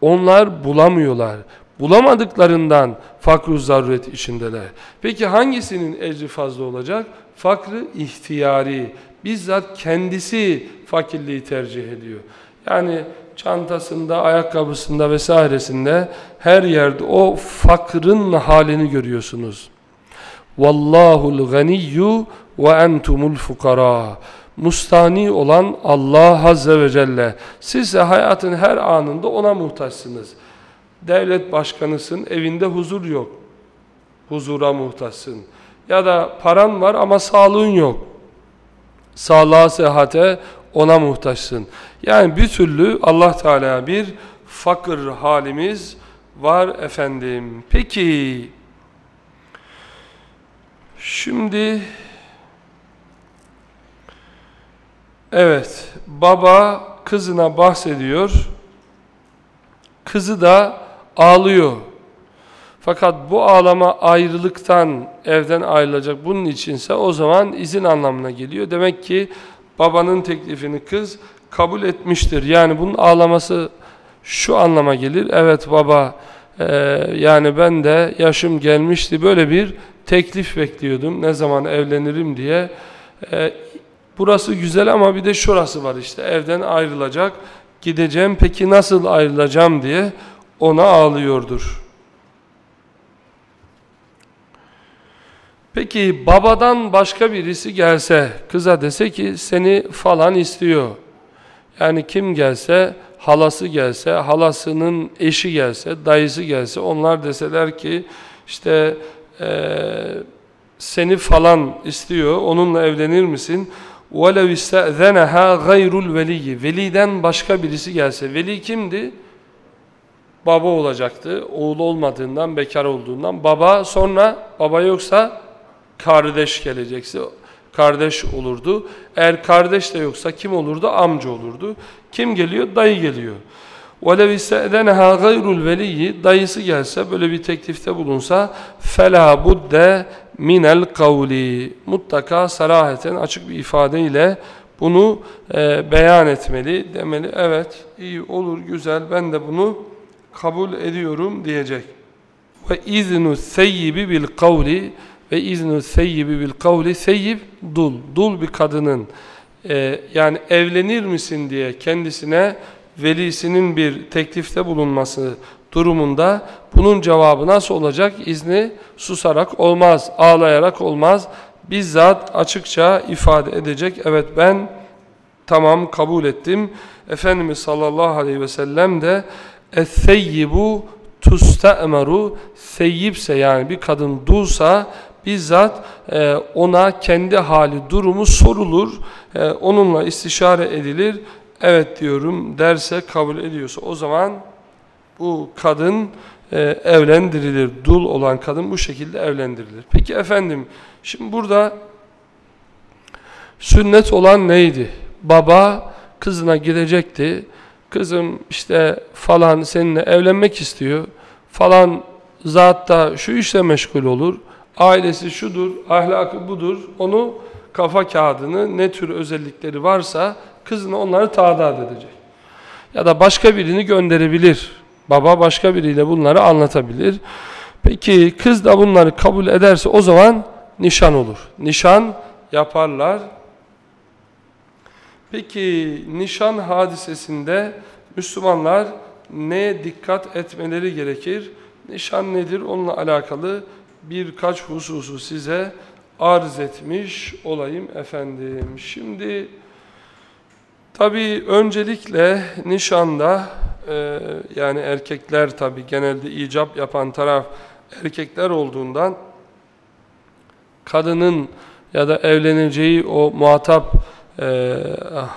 Onlar bulamıyorlar. Bulamadıklarından fakr zaruret içindeler. Peki hangisinin ecri fazla olacak? Fakrı ihtiyari. Bizzat kendisi fakirliği tercih ediyor. Yani çantasında, ayakkabısında vesairesinde her yerde o fakrın halini görüyorsunuz. Vallahul ganiyyu ve entumul fukara. Mustani olan Allah Azze ve Celle. Siz de hayatın her anında ona muhtaçsınız. Devlet başkanısın, evinde huzur yok. Huzura muhtaçsın. Ya da paran var ama sağlığın yok. Sağlığa, sıhhate ona muhtaçsın. Yani bir türlü Allah Teala bir fakir halimiz var efendim. Peki şimdi evet baba kızına bahsediyor. Kızı da ağlıyor. Fakat bu ağlama ayrılıktan evden ayrılacak bunun içinse o zaman izin anlamına geliyor. Demek ki babanın teklifini kız kabul etmiştir. Yani bunun ağlaması şu anlama gelir. Evet baba e, yani ben de yaşım gelmişti böyle bir teklif bekliyordum. Ne zaman evlenirim diye. E, burası güzel ama bir de şurası var işte evden ayrılacak. Gideceğim peki nasıl ayrılacağım diye ona ağlıyordur. Peki babadan başka birisi gelse, kıza dese ki seni falan istiyor. Yani kim gelse, halası gelse, halasının eşi gelse, dayısı gelse, onlar deseler ki işte seni falan istiyor, onunla evlenir misin? وَلَوْ اِسْتَأْذَنَهَا غَيْرُ الْوَلِيِّ Veliden başka birisi gelse. Veli kimdi? Baba olacaktı. Oğul olmadığından, bekar olduğundan. Baba sonra, baba yoksa kardeş gelecekse kardeş olurdu. Eğer kardeş de yoksa kim olurdu? Amca olurdu. Kim geliyor? Dayı geliyor. وَلَوْ اِسْتَأْذَنَهَا غَيْرُ الْوَلِيِّ Dayısı gelse, böyle bir teklifte bulunsa فَلَا بُدَّ minel kavli mutlaka saraheten açık bir ifadeyle bunu e, beyan etmeli demeli evet iyi olur güzel ben de bunu kabul ediyorum diyecek ve iznu seyyibi bil kavli ve iznu seyyibi bil kavli seyyib dul dul bir kadının e, yani evlenir misin diye kendisine velisinin bir teklifte bulunması durumunda bunun cevabı nasıl olacak? İzni susarak olmaz, ağlayarak olmaz. Bizzat açıkça ifade edecek. Evet ben tamam kabul ettim. Efendimiz sallallahu aleyhi ve sellem de اَثَّيِّبُ تُسْتَأْمَرُ Seyyipse yani bir kadın dulsa bizzat e, ona kendi hali durumu sorulur. E, onunla istişare edilir. Evet diyorum derse kabul ediyorsa o zaman bu kadın e, evlendirilir. Dul olan kadın bu şekilde evlendirilir. Peki efendim şimdi burada sünnet olan neydi? Baba kızına gidecekti. Kızım işte falan seninle evlenmek istiyor. Falan zat da şu işle meşgul olur. Ailesi şudur, ahlakı budur. Onu kafa kağıdını ne tür özellikleri varsa kızına onları tadat edecek. Ya da başka birini gönderebilir. Baba başka biriyle bunları anlatabilir. Peki kız da bunları kabul ederse o zaman nişan olur. Nişan yaparlar. Peki nişan hadisesinde Müslümanlar neye dikkat etmeleri gerekir? Nişan nedir? Onunla alakalı birkaç hususu size arz etmiş olayım efendim. Şimdi tabi öncelikle nişanda e, yani erkekler tabi genelde icap yapan taraf erkekler olduğundan kadının ya da evleneceği o muhatap e,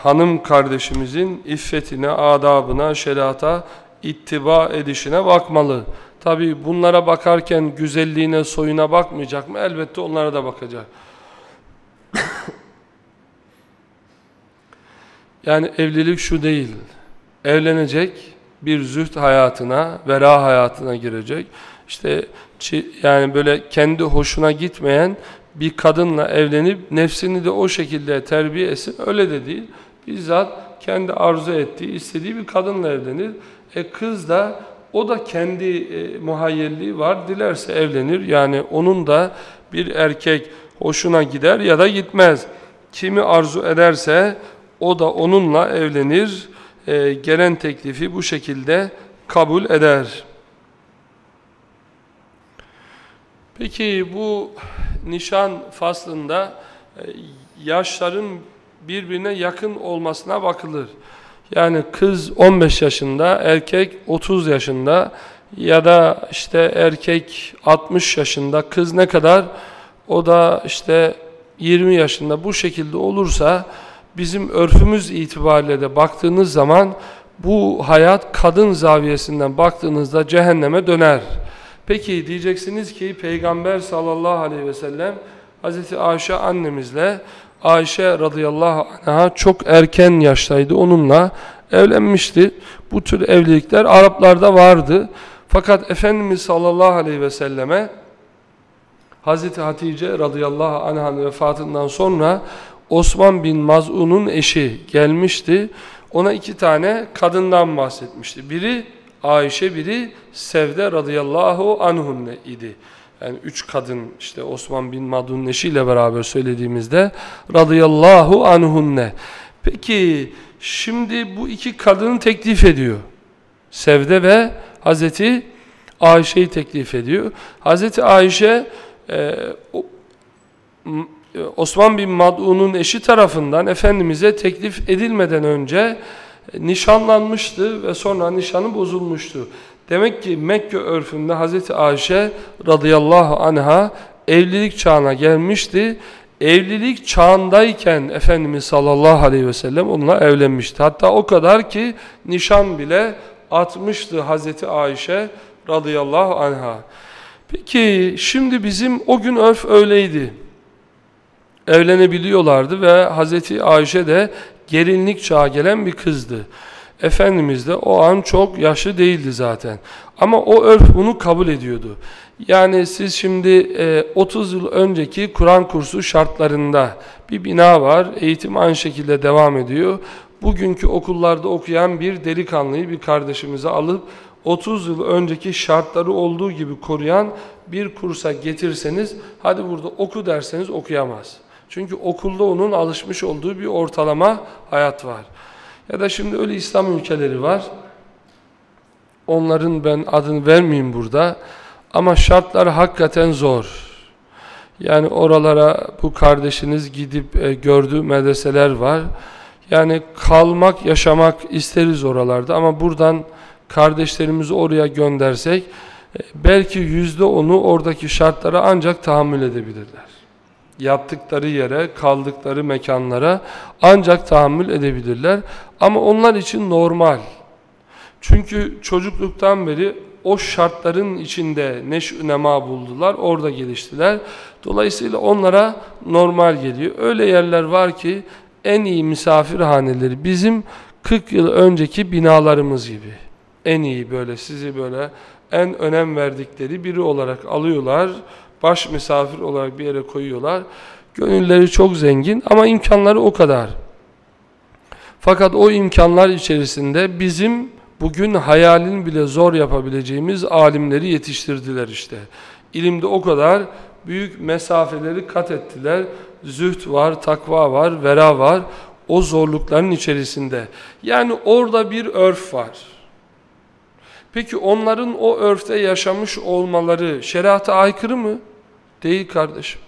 hanım kardeşimizin iffetine, adabına, şerata ittiba edişine bakmalı. Tabi bunlara bakarken güzelliğine, soyuna bakmayacak mı? Elbette onlara da bakacak. Yani evlilik şu değil. Evlenecek, bir züht hayatına, vera hayatına girecek. İşte yani böyle kendi hoşuna gitmeyen bir kadınla evlenip nefsini de o şekilde terbiye etsin. Öyle de değil. Bizzat kendi arzu ettiği, istediği bir kadınla evlenir. E kız da o da kendi e, muhayyelliği var. Dilerse evlenir. Yani onun da bir erkek hoşuna gider ya da gitmez. Kimi arzu ederse o da onunla evlenir e, gelen teklifi bu şekilde kabul eder. Peki bu nişan faslında e, yaşların birbirine yakın olmasına bakılır. Yani kız 15 yaşında, erkek 30 yaşında ya da işte erkek 60 yaşında, kız ne kadar? O da işte 20 yaşında bu şekilde olursa bizim örfümüz itibariyle de baktığınız zaman bu hayat kadın zaviyesinden baktığınızda cehenneme döner. Peki diyeceksiniz ki Peygamber sallallahu aleyhi ve sellem Hz. Ayşe annemizle Ayşe radıyallahu anh'a çok erken yaştaydı onunla evlenmişti. Bu tür evlilikler Araplarda vardı. Fakat Efendimiz sallallahu aleyhi ve selleme Hz. Hatice radıyallahu anh'ın vefatından sonra Osman bin Maz'un'un eşi gelmişti. Ona iki tane kadından bahsetmişti. Biri Ayşe, biri Sevde radıyallahu anhunne idi. Yani üç kadın işte Osman bin Maz'un'un eşiyle beraber söylediğimizde radıyallahu anhunne. Peki şimdi bu iki kadını teklif ediyor. Sevde ve Hazreti Ayşe'yi teklif ediyor. Hazreti Ayşe e, Osman bin Mad'un'un eşi tarafından Efendimiz'e teklif edilmeden önce e, nişanlanmıştı ve sonra nişanı bozulmuştu. Demek ki Mekke örfünde Hazreti Ayşe radıyallahu anha evlilik çağına gelmişti. Evlilik çağındayken Efendimiz sallallahu aleyhi ve sellem onunla evlenmişti. Hatta o kadar ki nişan bile atmıştı Hazreti Ayşe radıyallahu anha. Peki şimdi bizim o gün örf öyleydi evlenebiliyorlardı ve Hazreti Ayşe de gelinlik çağa gelen bir kızdı. Efendimiz de o an çok yaşlı değildi zaten. Ama o örf bunu kabul ediyordu. Yani siz şimdi 30 yıl önceki Kur'an kursu şartlarında bir bina var. Eğitim aynı şekilde devam ediyor. Bugünkü okullarda okuyan bir delikanlıyı bir kardeşimize alıp 30 yıl önceki şartları olduğu gibi koruyan bir kursa getirseniz hadi burada oku derseniz okuyamaz. Çünkü okulda onun alışmış olduğu bir ortalama hayat var. Ya da şimdi öyle İslam ülkeleri var. Onların ben adını vermeyeyim burada. Ama şartlar hakikaten zor. Yani oralara bu kardeşiniz gidip e, gördüğü medreseler var. Yani kalmak, yaşamak isteriz oralarda ama buradan kardeşlerimizi oraya göndersek e, belki yüzde onu oradaki şartlara ancak tahammül edebilirler yattıkları yere, kaldıkları mekanlara ancak tahammül edebilirler. Ama onlar için normal. Çünkü çocukluktan beri o şartların içinde neş'ü nema buldular, orada geliştiler. Dolayısıyla onlara normal geliyor. Öyle yerler var ki en iyi misafirhaneleri bizim 40 yıl önceki binalarımız gibi. En iyi böyle sizi böyle en önem verdikleri biri olarak alıyorlar baş misafir olarak bir yere koyuyorlar. Gönülleri çok zengin ama imkanları o kadar. Fakat o imkanlar içerisinde bizim bugün hayalin bile zor yapabileceğimiz alimleri yetiştirdiler işte. İlimde o kadar büyük mesafeleri kat ettiler. Züht var, takva var, vera var. O zorlukların içerisinde. Yani orada bir örf var. Peki onların o örfte yaşamış olmaları şeriata aykırı mı? Değil kardeşim.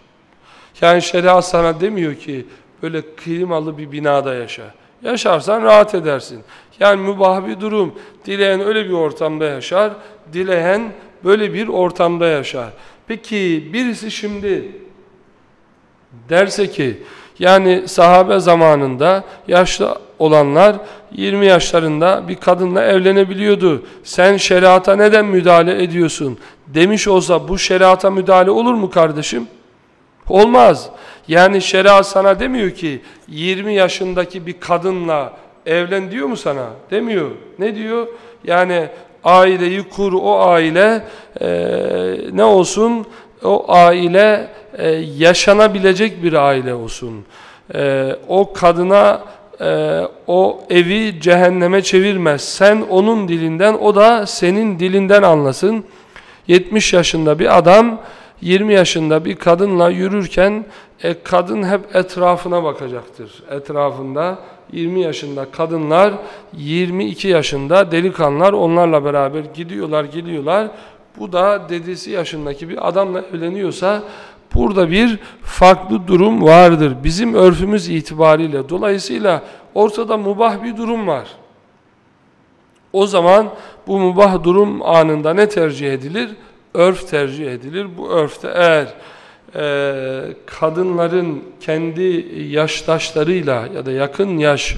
Yani şeriat sana demiyor ki böyle klimalı bir binada yaşa. Yaşarsan rahat edersin. Yani mübah bir durum. Dileyen öyle bir ortamda yaşar, dileyen böyle bir ortamda yaşar. Peki birisi şimdi derse ki yani sahabe zamanında yaşlı olanlar 20 yaşlarında bir kadınla evlenebiliyordu. Sen şeriata neden müdahale ediyorsun? Demiş olsa bu şeriata müdahale olur mu kardeşim? Olmaz. Yani şeriat sana demiyor ki 20 yaşındaki bir kadınla evlen diyor mu sana? Demiyor. Ne diyor? Yani aileyi kur, o aile e, ne olsun? O aile e, yaşanabilecek bir aile olsun. E, o kadına e, o evi cehenneme çevirmez. Sen onun dilinden, o da senin dilinden anlasın. 70 yaşında bir adam 20 yaşında bir kadınla yürürken e, kadın hep etrafına bakacaktır. Etrafında 20 yaşında kadınlar, 22 yaşında delikanlılar onlarla beraber gidiyorlar, gidiyorlar. Bu da dedesi yaşındaki bir adamla evleniyorsa Burada bir farklı durum vardır. Bizim örfümüz itibariyle. Dolayısıyla ortada mubah bir durum var. O zaman bu mubah durum anında ne tercih edilir? Örf tercih edilir. Bu örfte eğer e, kadınların kendi yaştaşlarıyla ya da yakın yaş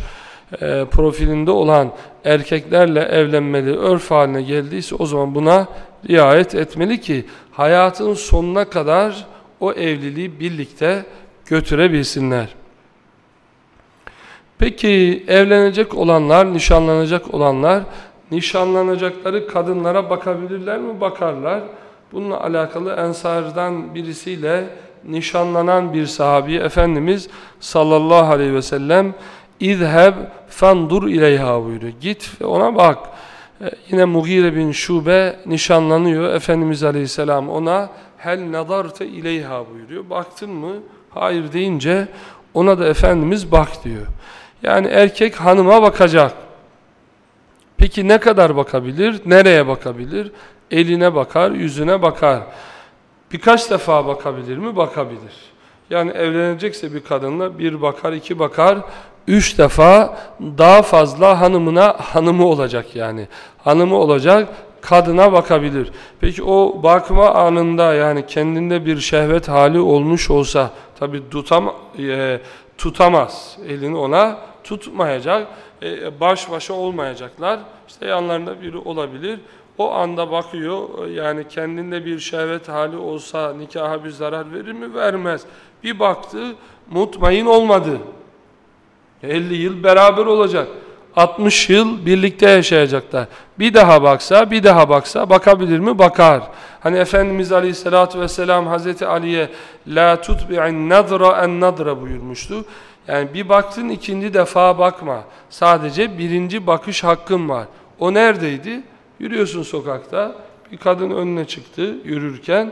e, profilinde olan erkeklerle evlenmeli örf haline geldiyse o zaman buna riayet etmeli ki hayatın sonuna kadar o evliliği birlikte götürebilsinler. Peki evlenecek olanlar, nişanlanacak olanlar nişanlanacakları kadınlara bakabilirler mi? Bakarlar. Bununla alakalı Ensar'dan birisiyle nişanlanan bir sahabi Efendimiz sallallahu aleyhi ve sellem İzheb fandur ileyha buyuruyor. Git ve ona bak. Ee, yine Mugire bin Şube nişanlanıyor. Efendimiz aleyhisselam ona hel nadarte ileyha buyuruyor. Baktın mı? Hayır deyince ona da Efendimiz bak diyor. Yani erkek hanıma bakacak. Peki ne kadar bakabilir? Nereye bakabilir? Eline bakar, yüzüne bakar. Birkaç defa bakabilir mi? Bakabilir. Yani evlenecekse bir kadınla bir bakar, iki bakar, üç defa daha fazla hanımına hanımı olacak yani. Hanımı olacak, kadına bakabilir. Peki o bakma anında yani kendinde bir şehvet hali olmuş olsa tabi tutam, e, tutamaz. Elini ona tutmayacak. E, baş başa olmayacaklar. İşte yanlarında biri olabilir. O anda bakıyor yani kendinde bir şehvet hali olsa nikaha bir zarar verir mi? Vermez. Bir baktı mutmain olmadı. 50 yıl beraber olacak. 60 yıl birlikte yaşayacaklar. Bir daha baksa, bir daha baksa bakabilir mi? Bakar. Hani Efendimiz Aleyhisselatü Vesselam Hazreti Ali'ye la tutbi'in nadra en nadra buyurmuştu. Yani bir baktın ikinci defa bakma. Sadece birinci bakış hakkın var. O neredeydi? Yürüyorsun sokakta. Bir kadın önüne çıktı yürürken.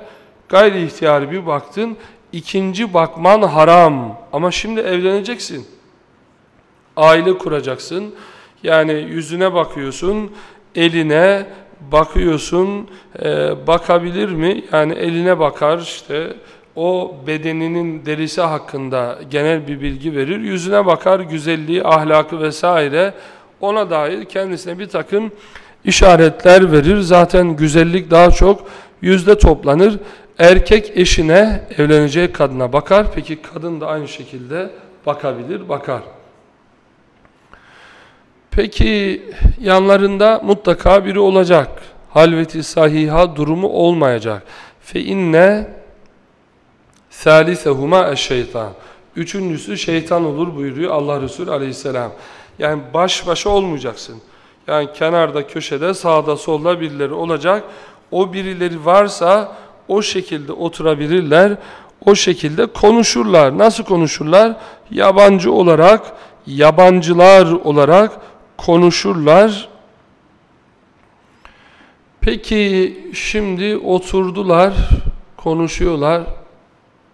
Gayri ihtiyari bir baktın. ikinci bakman haram. Ama şimdi evleneceksin. Aile kuracaksın. Yani yüzüne bakıyorsun, eline bakıyorsun, e, bakabilir mi? Yani eline bakar işte o bedeninin derisi hakkında genel bir bilgi verir. Yüzüne bakar, güzelliği, ahlakı vesaire ona dair kendisine bir takım işaretler verir. Zaten güzellik daha çok yüzde toplanır. Erkek eşine, evleneceği kadına bakar. Peki kadın da aynı şekilde bakabilir, bakar. Peki yanlarında mutlaka biri olacak. Halveti sahiha durumu olmayacak. Fe inne Salisehuma şeytan. Üçüncüsü şeytan olur buyuruyor Allah Resulü aleyhisselam. Yani baş başa olmayacaksın. Yani kenarda, köşede, sağda, solda birileri olacak. O birileri varsa o şekilde oturabilirler. O şekilde konuşurlar. Nasıl konuşurlar? Yabancı olarak, yabancılar olarak konuşurlar. Peki şimdi oturdular, konuşuyorlar.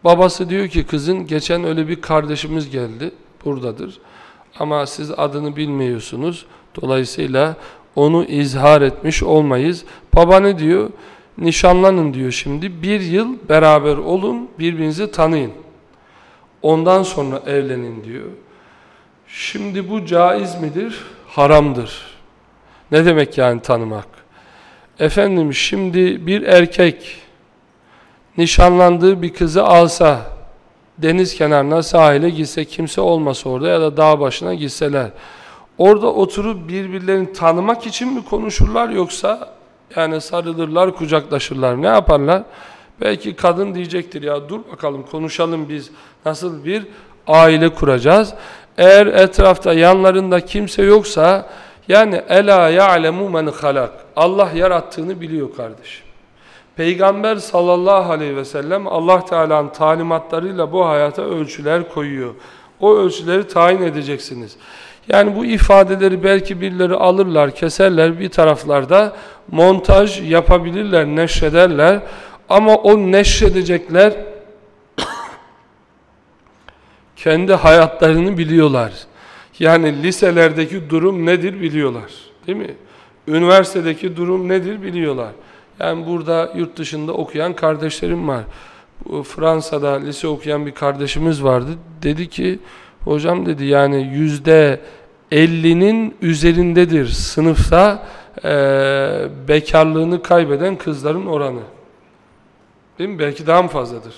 Babası diyor ki kızın geçen öyle bir kardeşimiz geldi buradadır. Ama siz adını bilmiyorsunuz. Dolayısıyla onu izhar etmiş olmayız. Baba ne diyor? Nişanlanın diyor şimdi. Bir yıl beraber olun, birbirinizi tanıyın. Ondan sonra evlenin diyor. Şimdi bu caiz midir? Haramdır. Ne demek yani tanımak? Efendim şimdi bir erkek nişanlandığı bir kızı alsa, deniz kenarına sahile gitse, kimse olmasa orada ya da dağ başına gitseler, orada oturup birbirlerini tanımak için mi konuşurlar yoksa yani sarılırlar, kucaklaşırlar, ne yaparlar? Belki kadın diyecektir ya dur bakalım konuşalım biz nasıl bir aile kuracağız. Eğer etrafta yanlarında kimse yoksa yani ela ya'lemu men halak. Allah yarattığını biliyor kardeşim. Peygamber sallallahu aleyhi ve sellem Allah Teala'nın talimatlarıyla bu hayata ölçüler koyuyor. O ölçüleri tayin edeceksiniz. Yani bu ifadeleri belki birileri alırlar, keserler bir taraflarda montaj yapabilirler, neşrederler. Ama o neşredecekler kendi hayatlarını biliyorlar. Yani liselerdeki durum nedir biliyorlar. Değil mi? Üniversitedeki durum nedir biliyorlar. Yani burada yurt dışında okuyan kardeşlerim var. Fransa'da lise okuyan bir kardeşimiz vardı. Dedi ki hocam dedi yani yüzde 50'nin üzerindedir sınıfta e, bekarlığını kaybeden kızların oranı. Değil mi? Belki daha mı fazladır?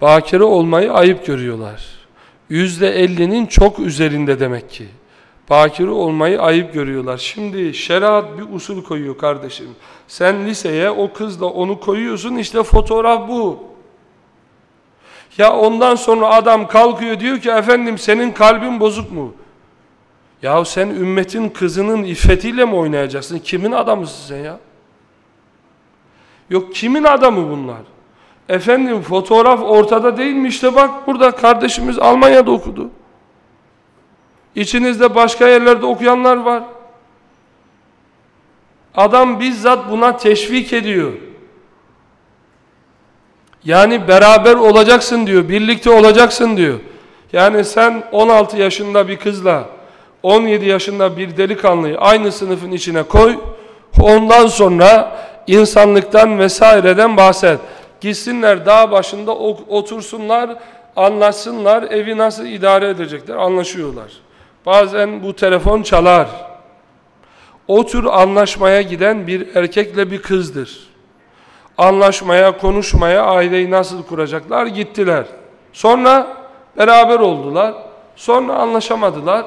Bakire olmayı ayıp görüyorlar. Yüzde ellinin çok üzerinde demek ki. Bakire olmayı ayıp görüyorlar. Şimdi şeriat bir usul koyuyor kardeşim. Sen liseye o kızla onu koyuyorsun işte fotoğraf bu. Ya ondan sonra adam kalkıyor diyor ki efendim senin kalbin bozuk mu? Ya sen ümmetin kızının iffetiyle mi oynayacaksın? Kimin adamısın sen ya? Yok kimin adamı bunlar? Efendim fotoğraf ortada değil mi? İşte bak burada kardeşimiz Almanya'da okudu. İçinizde başka yerlerde okuyanlar var. Adam bizzat buna teşvik ediyor. Yani beraber olacaksın diyor, birlikte olacaksın diyor. Yani sen 16 yaşında bir kızla 17 yaşında bir delikanlıyı aynı sınıfın içine koy. Ondan sonra insanlıktan vesaireden bahset. Gitsinler dağ başında otursunlar, anlaşsınlar, evi nasıl idare edecekler anlaşıyorlar. Bazen bu telefon çalar. O tür anlaşmaya giden bir erkekle bir kızdır. Anlaşmaya, konuşmaya, aileyi nasıl kuracaklar gittiler. Sonra beraber oldular. Sonra anlaşamadılar,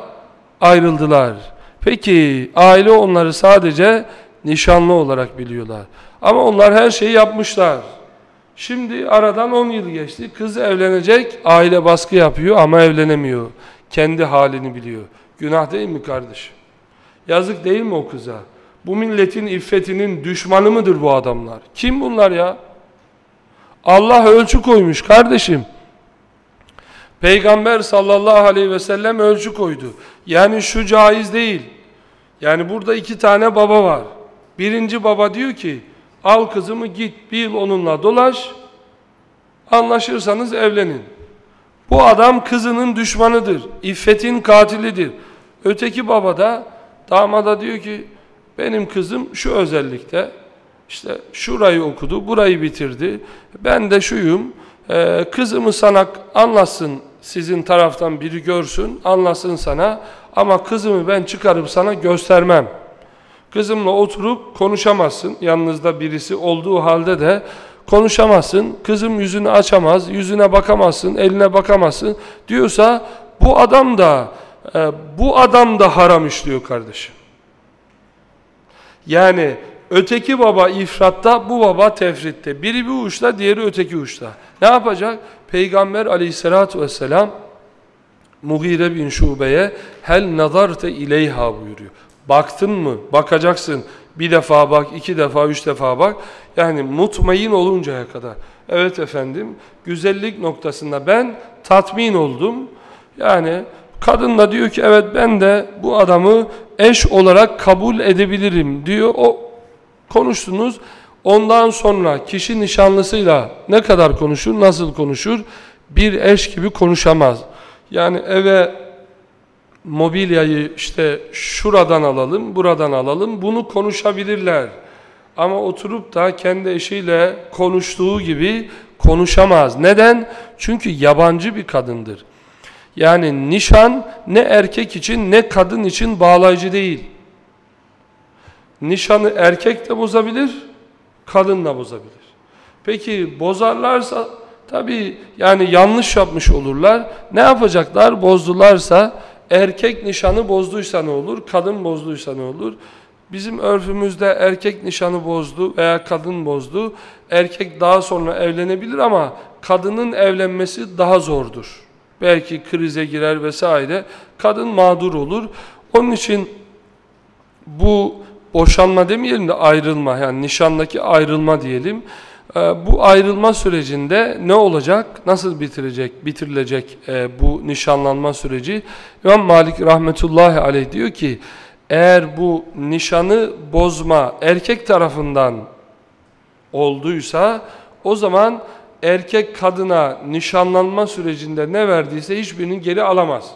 ayrıldılar. Peki aile onları sadece nişanlı olarak biliyorlar. Ama onlar her şeyi yapmışlar. Şimdi aradan 10 yıl geçti. Kız evlenecek, aile baskı yapıyor ama evlenemiyor. Kendi halini biliyor. Günah değil mi kardeşim? Yazık değil mi o kıza? Bu milletin iffetinin düşmanı mıdır bu adamlar? Kim bunlar ya? Allah ölçü koymuş kardeşim. Peygamber sallallahu aleyhi ve sellem ölçü koydu. Yani şu caiz değil. Yani burada iki tane baba var. Birinci baba diyor ki al kızımı git bir yıl onunla dolaş anlaşırsanız evlenin. Bu adam kızının düşmanıdır. İffetin katilidir. Öteki baba da damada diyor ki benim kızım şu özellikte işte şurayı okudu, burayı bitirdi. Ben de şuyum. Ee, kızımı sana anlatsın sizin taraftan biri görsün, anlasın sana. Ama kızımı ben çıkarıp sana göstermem. Kızımla oturup konuşamazsın. Yanınızda birisi olduğu halde de konuşamazsın. Kızım yüzünü açamaz, yüzüne bakamazsın, eline bakamazsın diyorsa bu adam da e, bu adam da haram işliyor kardeşim. Yani öteki baba ifratta, bu baba tefritte. Biri bir uçta, diğeri öteki uçta. Ne yapacak? Peygamber aleyhissalatu vesselam Mughire bin Şube'ye hel nazarte ileyha buyuruyor. Baktın mı? Bakacaksın. Bir defa bak, iki defa, üç defa bak. Yani mutmain oluncaya kadar. Evet efendim, güzellik noktasında ben tatmin oldum. Yani kadın da diyor ki evet ben de bu adamı eş olarak kabul edebilirim diyor. O konuştunuz. Ondan sonra kişi nişanlısıyla ne kadar konuşur, nasıl konuşur? Bir eş gibi konuşamaz. Yani eve mobilyayı işte şuradan alalım, buradan alalım. Bunu konuşabilirler. Ama oturup da kendi eşiyle konuştuğu gibi konuşamaz. Neden? Çünkü yabancı bir kadındır. Yani nişan ne erkek için ne kadın için bağlayıcı değil. Nişanı erkek de bozabilir, kadın da bozabilir. Peki bozarlarsa tabii yani yanlış yapmış olurlar. Ne yapacaklar? Bozdularsa erkek nişanı bozduysa ne olur? Kadın bozduysa ne olur? Bizim örfümüzde erkek nişanı bozdu veya kadın bozdu. Erkek daha sonra evlenebilir ama kadının evlenmesi daha zordur. Belki krize girer vesaire. Kadın mağdur olur. Onun için bu boşanma demeyelim de ayrılma yani nişandaki ayrılma diyelim. Ee, bu ayrılma sürecinde ne olacak? Nasıl bitirecek, bitirilecek e, bu nişanlanma süreci? İmam Malik rahmetullahi aleyh diyor ki eğer bu nişanı bozma erkek tarafından olduysa o zaman erkek kadına nişanlanma sürecinde ne verdiyse hiçbirini geri alamaz.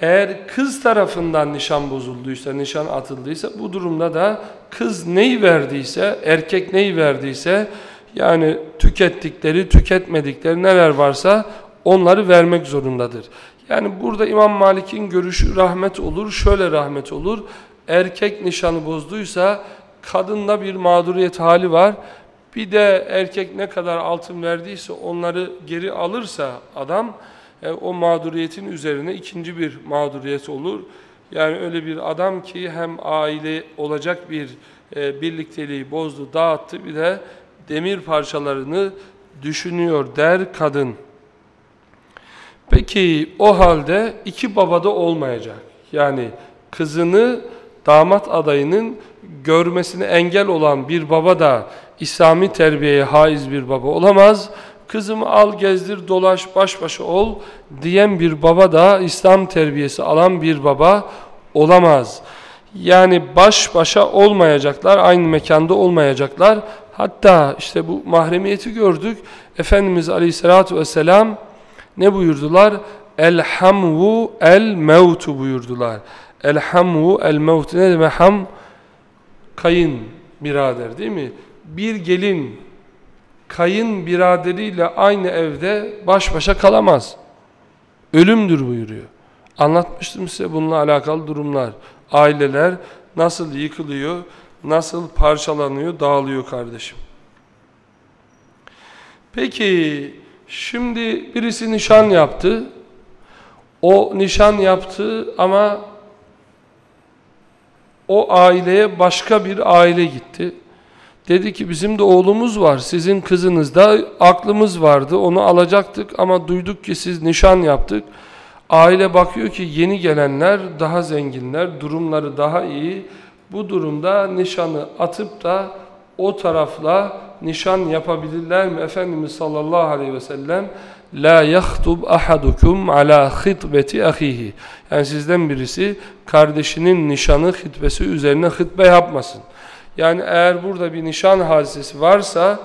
Eğer kız tarafından nişan bozulduysa, nişan atıldıysa bu durumda da kız neyi verdiyse, erkek neyi verdiyse yani tükettikleri, tüketmedikleri neler varsa onları vermek zorundadır. Yani burada İmam Malik'in görüşü rahmet olur, şöyle rahmet olur. Erkek nişanı bozduysa kadında bir mağduriyet hali var. Bir de erkek ne kadar altın verdiyse onları geri alırsa adam e, o mağduriyetin üzerine ikinci bir mağduriyet olur. Yani öyle bir adam ki hem aile olacak bir e, birlikteliği bozdu, dağıttı bir de demir parçalarını düşünüyor der kadın. Peki o halde iki babada olmayacak. Yani kızını damat adayının görmesine engel olan bir baba da İslami terbiyeye haiz bir baba olamaz. Kızımı al gezdir dolaş baş başa ol diyen bir baba da İslam terbiyesi alan bir baba olamaz. Yani baş başa olmayacaklar, aynı mekanda olmayacaklar. Hatta işte bu mahremiyeti gördük. Efendimiz Aleyhisselatü Vesselam ne buyurdular? Elhamvu el mevtu buyurdular. Elhamvu el mevtu ne demek ham? Kayın birader değil mi? Bir gelin kayın biraderiyle aynı evde baş başa kalamaz. Ölümdür buyuruyor. Anlatmıştım size bununla alakalı durumlar. Aileler nasıl yıkılıyor, nasıl parçalanıyor, dağılıyor kardeşim. Peki şimdi birisi nişan yaptı. O nişan yaptı ama o aileye başka bir aile gitti. Dedi ki bizim de oğlumuz var, sizin kızınız da aklımız vardı, onu alacaktık ama duyduk ki siz nişan yaptık. Aile bakıyor ki yeni gelenler daha zenginler, durumları daha iyi. Bu durumda nişanı atıp da o tarafla nişan yapabilirler mi? Efendimiz sallallahu aleyhi ve sellem La yahtub ahadukum ala hitbeti ahihi. Yani sizden birisi kardeşinin nişanı hitbesi üzerine hıtbe yapmasın. Yani eğer burada bir nişan hadisesi varsa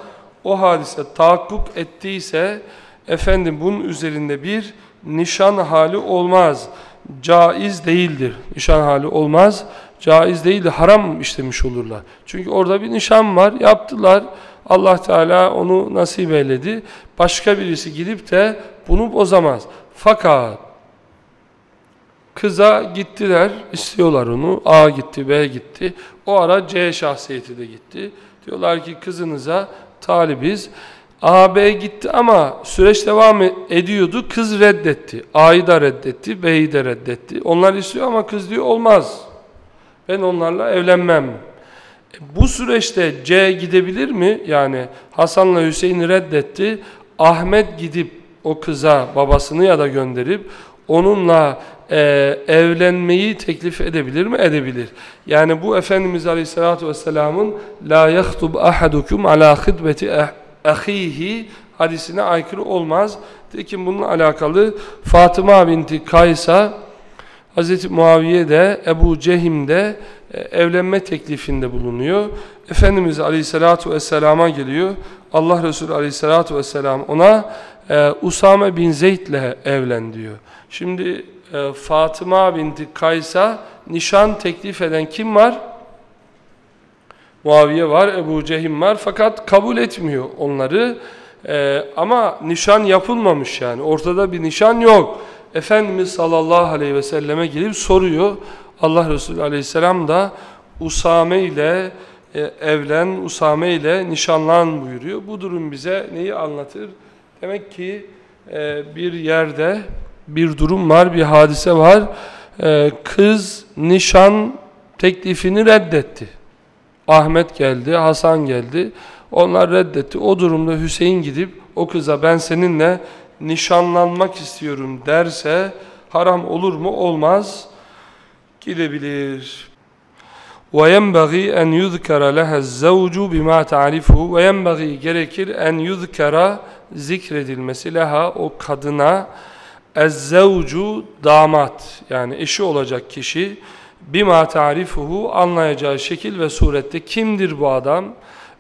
o hadise tahakkuk ettiyse efendim bunun üzerinde bir nişan hali olmaz. Caiz değildir. Nişan hali olmaz. Caiz değil de haram işlemiş olurlar. Çünkü orada bir nişan var. Yaptılar. Allah Teala onu nasip eyledi. Başka birisi gidip de bunu bozamaz. Fakat kıza gittiler, istiyorlar onu. A gitti, B gitti. O ara C şahsiyeti de gitti. Diyorlar ki kızınıza talibiz. A, B gitti ama süreç devam ediyordu. Kız reddetti. A'yı da reddetti, B'yi de reddetti. Onlar istiyor ama kız diyor olmaz. Ben onlarla evlenmem. E, bu süreçte C gidebilir mi? Yani Hasan'la Hüseyin'i reddetti. Ahmet gidip o kıza babasını ya da gönderip onunla e, evlenmeyi teklif edebilir mi? Edebilir. Yani bu Efendimiz Aleyhisselatü Vesselam'ın la yahtub ahadukum ala hidbeti ahihi hadisine aykırı olmaz. Tekin bununla alakalı Fatıma binti Kaysa Hz. Muaviye de Ebu Cehim de e, evlenme teklifinde bulunuyor. Efendimiz Aleyhisselatü Vesselam'a geliyor. Allah Resulü Aleyhisselatü Vesselam ona e, Usame bin Zeyd ile evlen diyor. Şimdi e, Fatıma binti Kaysa nişan teklif eden kim var? Muaviye var, Ebu Cehim var fakat kabul etmiyor onları. Ee, ama nişan yapılmamış yani. Ortada bir nişan yok. Efendimiz sallallahu aleyhi ve selleme gelip soruyor. Allah Resulü aleyhisselam da Usame ile e, evlen, Usame ile nişanlan buyuruyor. Bu durum bize neyi anlatır? Demek ki e, bir yerde bir durum var, bir hadise var. E, kız nişan teklifini reddetti. Ahmet geldi, Hasan geldi. Onlar reddetti. O durumda Hüseyin gidip o kıza ben seninle nişanlanmak istiyorum derse haram olur mu? Olmaz. Gidebilir. وَيَنْبَغِي اَنْ يُذْكَرَ لَهَا الزَّوْجُ بِمَا تَعْرِفُهُ وَيَنْبَغِي gerekir en yuzkara zikredilmesi leha o kadına ezzevcu damat yani eşi olacak kişi bima tarifuhu anlayacağı şekil ve surette kimdir bu adam?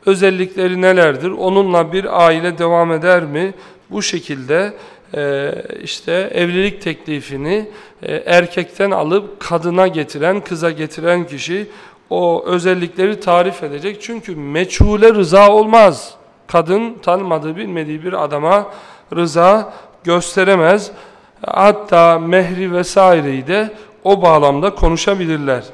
Özellikleri nelerdir? Onunla bir aile devam eder mi? Bu şekilde e, işte evlilik teklifini e, erkekten alıp kadına getiren, kıza getiren kişi o özellikleri tarif edecek. Çünkü meçhule rıza olmaz. Kadın tanımadığı, bilmediği bir adama rıza gösteremez Hatta mehri vesaireyi de o bağlamda konuşabilirler.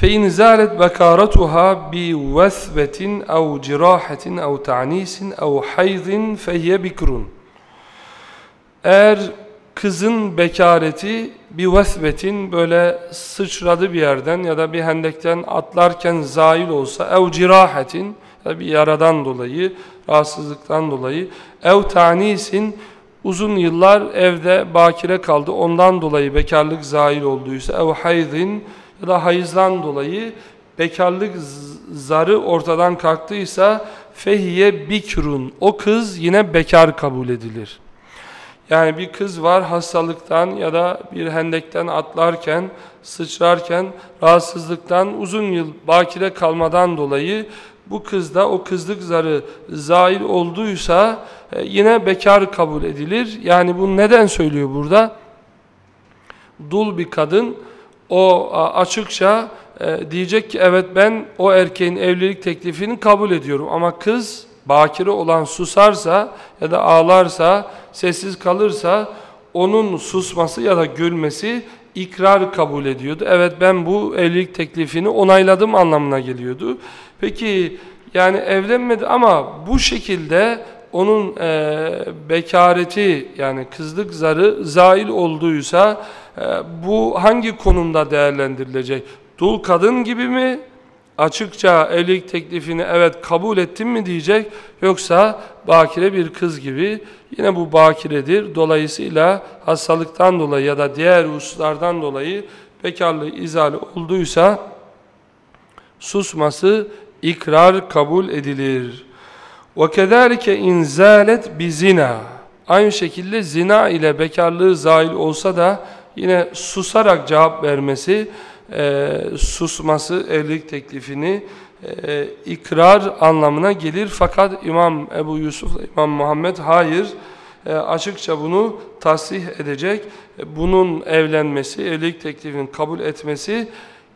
فَاِنْ زَالَتْ بَكَارَتُهَا بِوَثْبَةٍ اَوْ جِرَاحَةٍ اَوْ تَعْنِيسٍ اَوْ حَيْضٍ فَهِيَ بِكْرٌ Eğer kızın bekareti bir vesbetin böyle sıçradı bir yerden ya da bir hendekten atlarken zail olsa ev cirahetin ya bir yaradan dolayı rahatsızlıktan dolayı ev tanisin uzun yıllar evde bakire kaldı ondan dolayı bekarlık zail olduysa ev haydin ya da hayızdan dolayı bekarlık zarı ortadan kalktıysa fehiye bikrun o kız yine bekar kabul edilir. Yani bir kız var hastalıktan ya da bir hendekten atlarken, sıçrarken rahatsızlıktan uzun yıl bakire kalmadan dolayı bu kızda o kızlık zarı zail olduysa e, yine bekar kabul edilir. Yani bunu neden söylüyor burada? Dul bir kadın o açıkça e, diyecek ki evet ben o erkeğin evlilik teklifini kabul ediyorum ama kız bakire olan susarsa ya da ağlarsa, sessiz kalırsa onun susması ya da gülmesi ikrar kabul ediyordu. Evet ben bu evlilik teklifini onayladım anlamına geliyordu. Peki yani evlenmedi ama bu şekilde onun e, bekareti yani kızlık zarı zail olduysa e, bu hangi konumda değerlendirilecek? Dul kadın gibi mi? Açıkça evlilik teklifini evet kabul ettim mi diyecek yoksa bakire bir kız gibi yine bu bakiredir. Dolayısıyla hastalıktan dolayı ya da diğer hususlardan dolayı bekarlığı izale olduysa susması ikrar kabul edilir. وَكَذَٰلِكَ اِنْ زَالَتْ بِزِنَا Aynı şekilde zina ile bekarlığı zahil olsa da yine susarak cevap vermesi, e, susması evlilik teklifini e, ikrar anlamına gelir. Fakat İmam Ebu Yusuf, İmam Muhammed hayır, e, açıkça bunu tasih edecek. E, bunun evlenmesi, evlilik teklifini kabul etmesi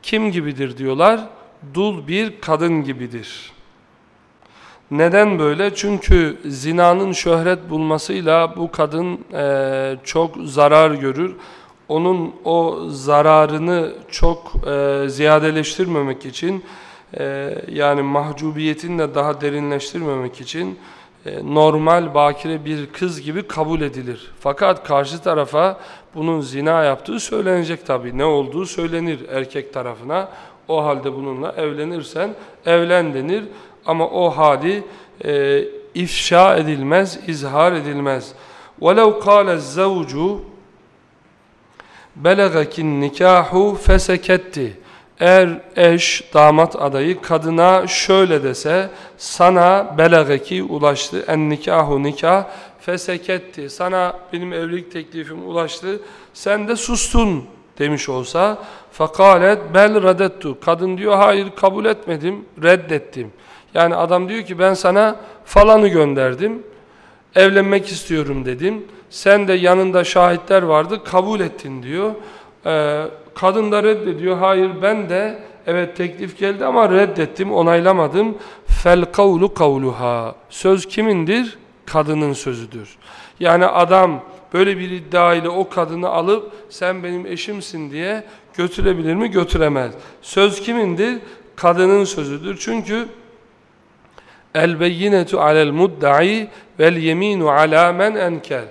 kim gibidir diyorlar? Dul bir kadın gibidir. Neden böyle? Çünkü zinanın şöhret bulmasıyla bu kadın e, çok zarar görür. Onun o zararını çok e, ziyadeleştirmemek için e, yani mahcubiyetini de daha derinleştirmemek için e, normal bakire bir kız gibi kabul edilir. Fakat karşı tarafa bunun zina yaptığı söylenecek tabi. Ne olduğu söylenir erkek tarafına. O halde bununla evlenirsen evlen denir. Ama o hali e, ifşa edilmez, izhar edilmez. وَلَوْ قَالَ الزَّوْجُ بَلَغَكِ النِّكَاحُ فَسَكَتِّ Eğer eş, damat adayı kadına şöyle dese, sana belagaki ulaştı, en nikahu nikah, feseketti, sana benim evlilik teklifim ulaştı, sen de sustun demiş olsa, fakalet bel radettu, kadın diyor hayır kabul etmedim, reddettim. Yani adam diyor ki ben sana falanı gönderdim, evlenmek istiyorum dedim. Sen de yanında şahitler vardı, kabul ettin diyor. Ee, kadın da reddediyor. Hayır ben de evet teklif geldi ama reddettim, onaylamadım. Fel kavlu kavluha. Söz kimindir? Kadının sözüdür. Yani adam böyle bir iddia ile o kadını alıp sen benim eşimsin diye götürebilir mi? Götüremez. Söz kimindir? Kadının sözüdür. Çünkü El beyinetu alel mudda'i vel yeminu ala men enker.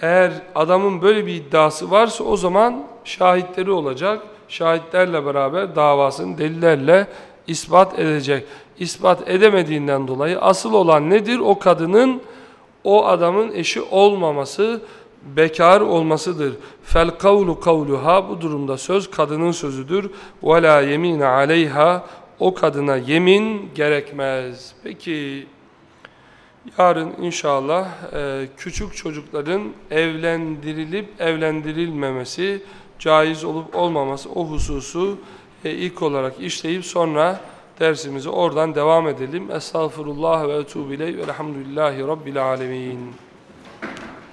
Eğer adamın böyle bir iddiası varsa o zaman şahitleri olacak. Şahitlerle beraber davasını delillerle ispat edecek. İspat edemediğinden dolayı asıl olan nedir? O kadının o adamın eşi olmaması, bekar olmasıdır. Fel kavlu kavluha bu durumda söz kadının sözüdür. Ve la yemine aleyha o kadına yemin gerekmez. Peki yarın inşallah e, küçük çocukların evlendirilip evlendirilmemesi, caiz olup olmaması o hususu e, ilk olarak işleyip sonra dersimizi oradan devam edelim. Estağfurullah ve etûbü ileyh ve elhamdülillahi rabbil alemin.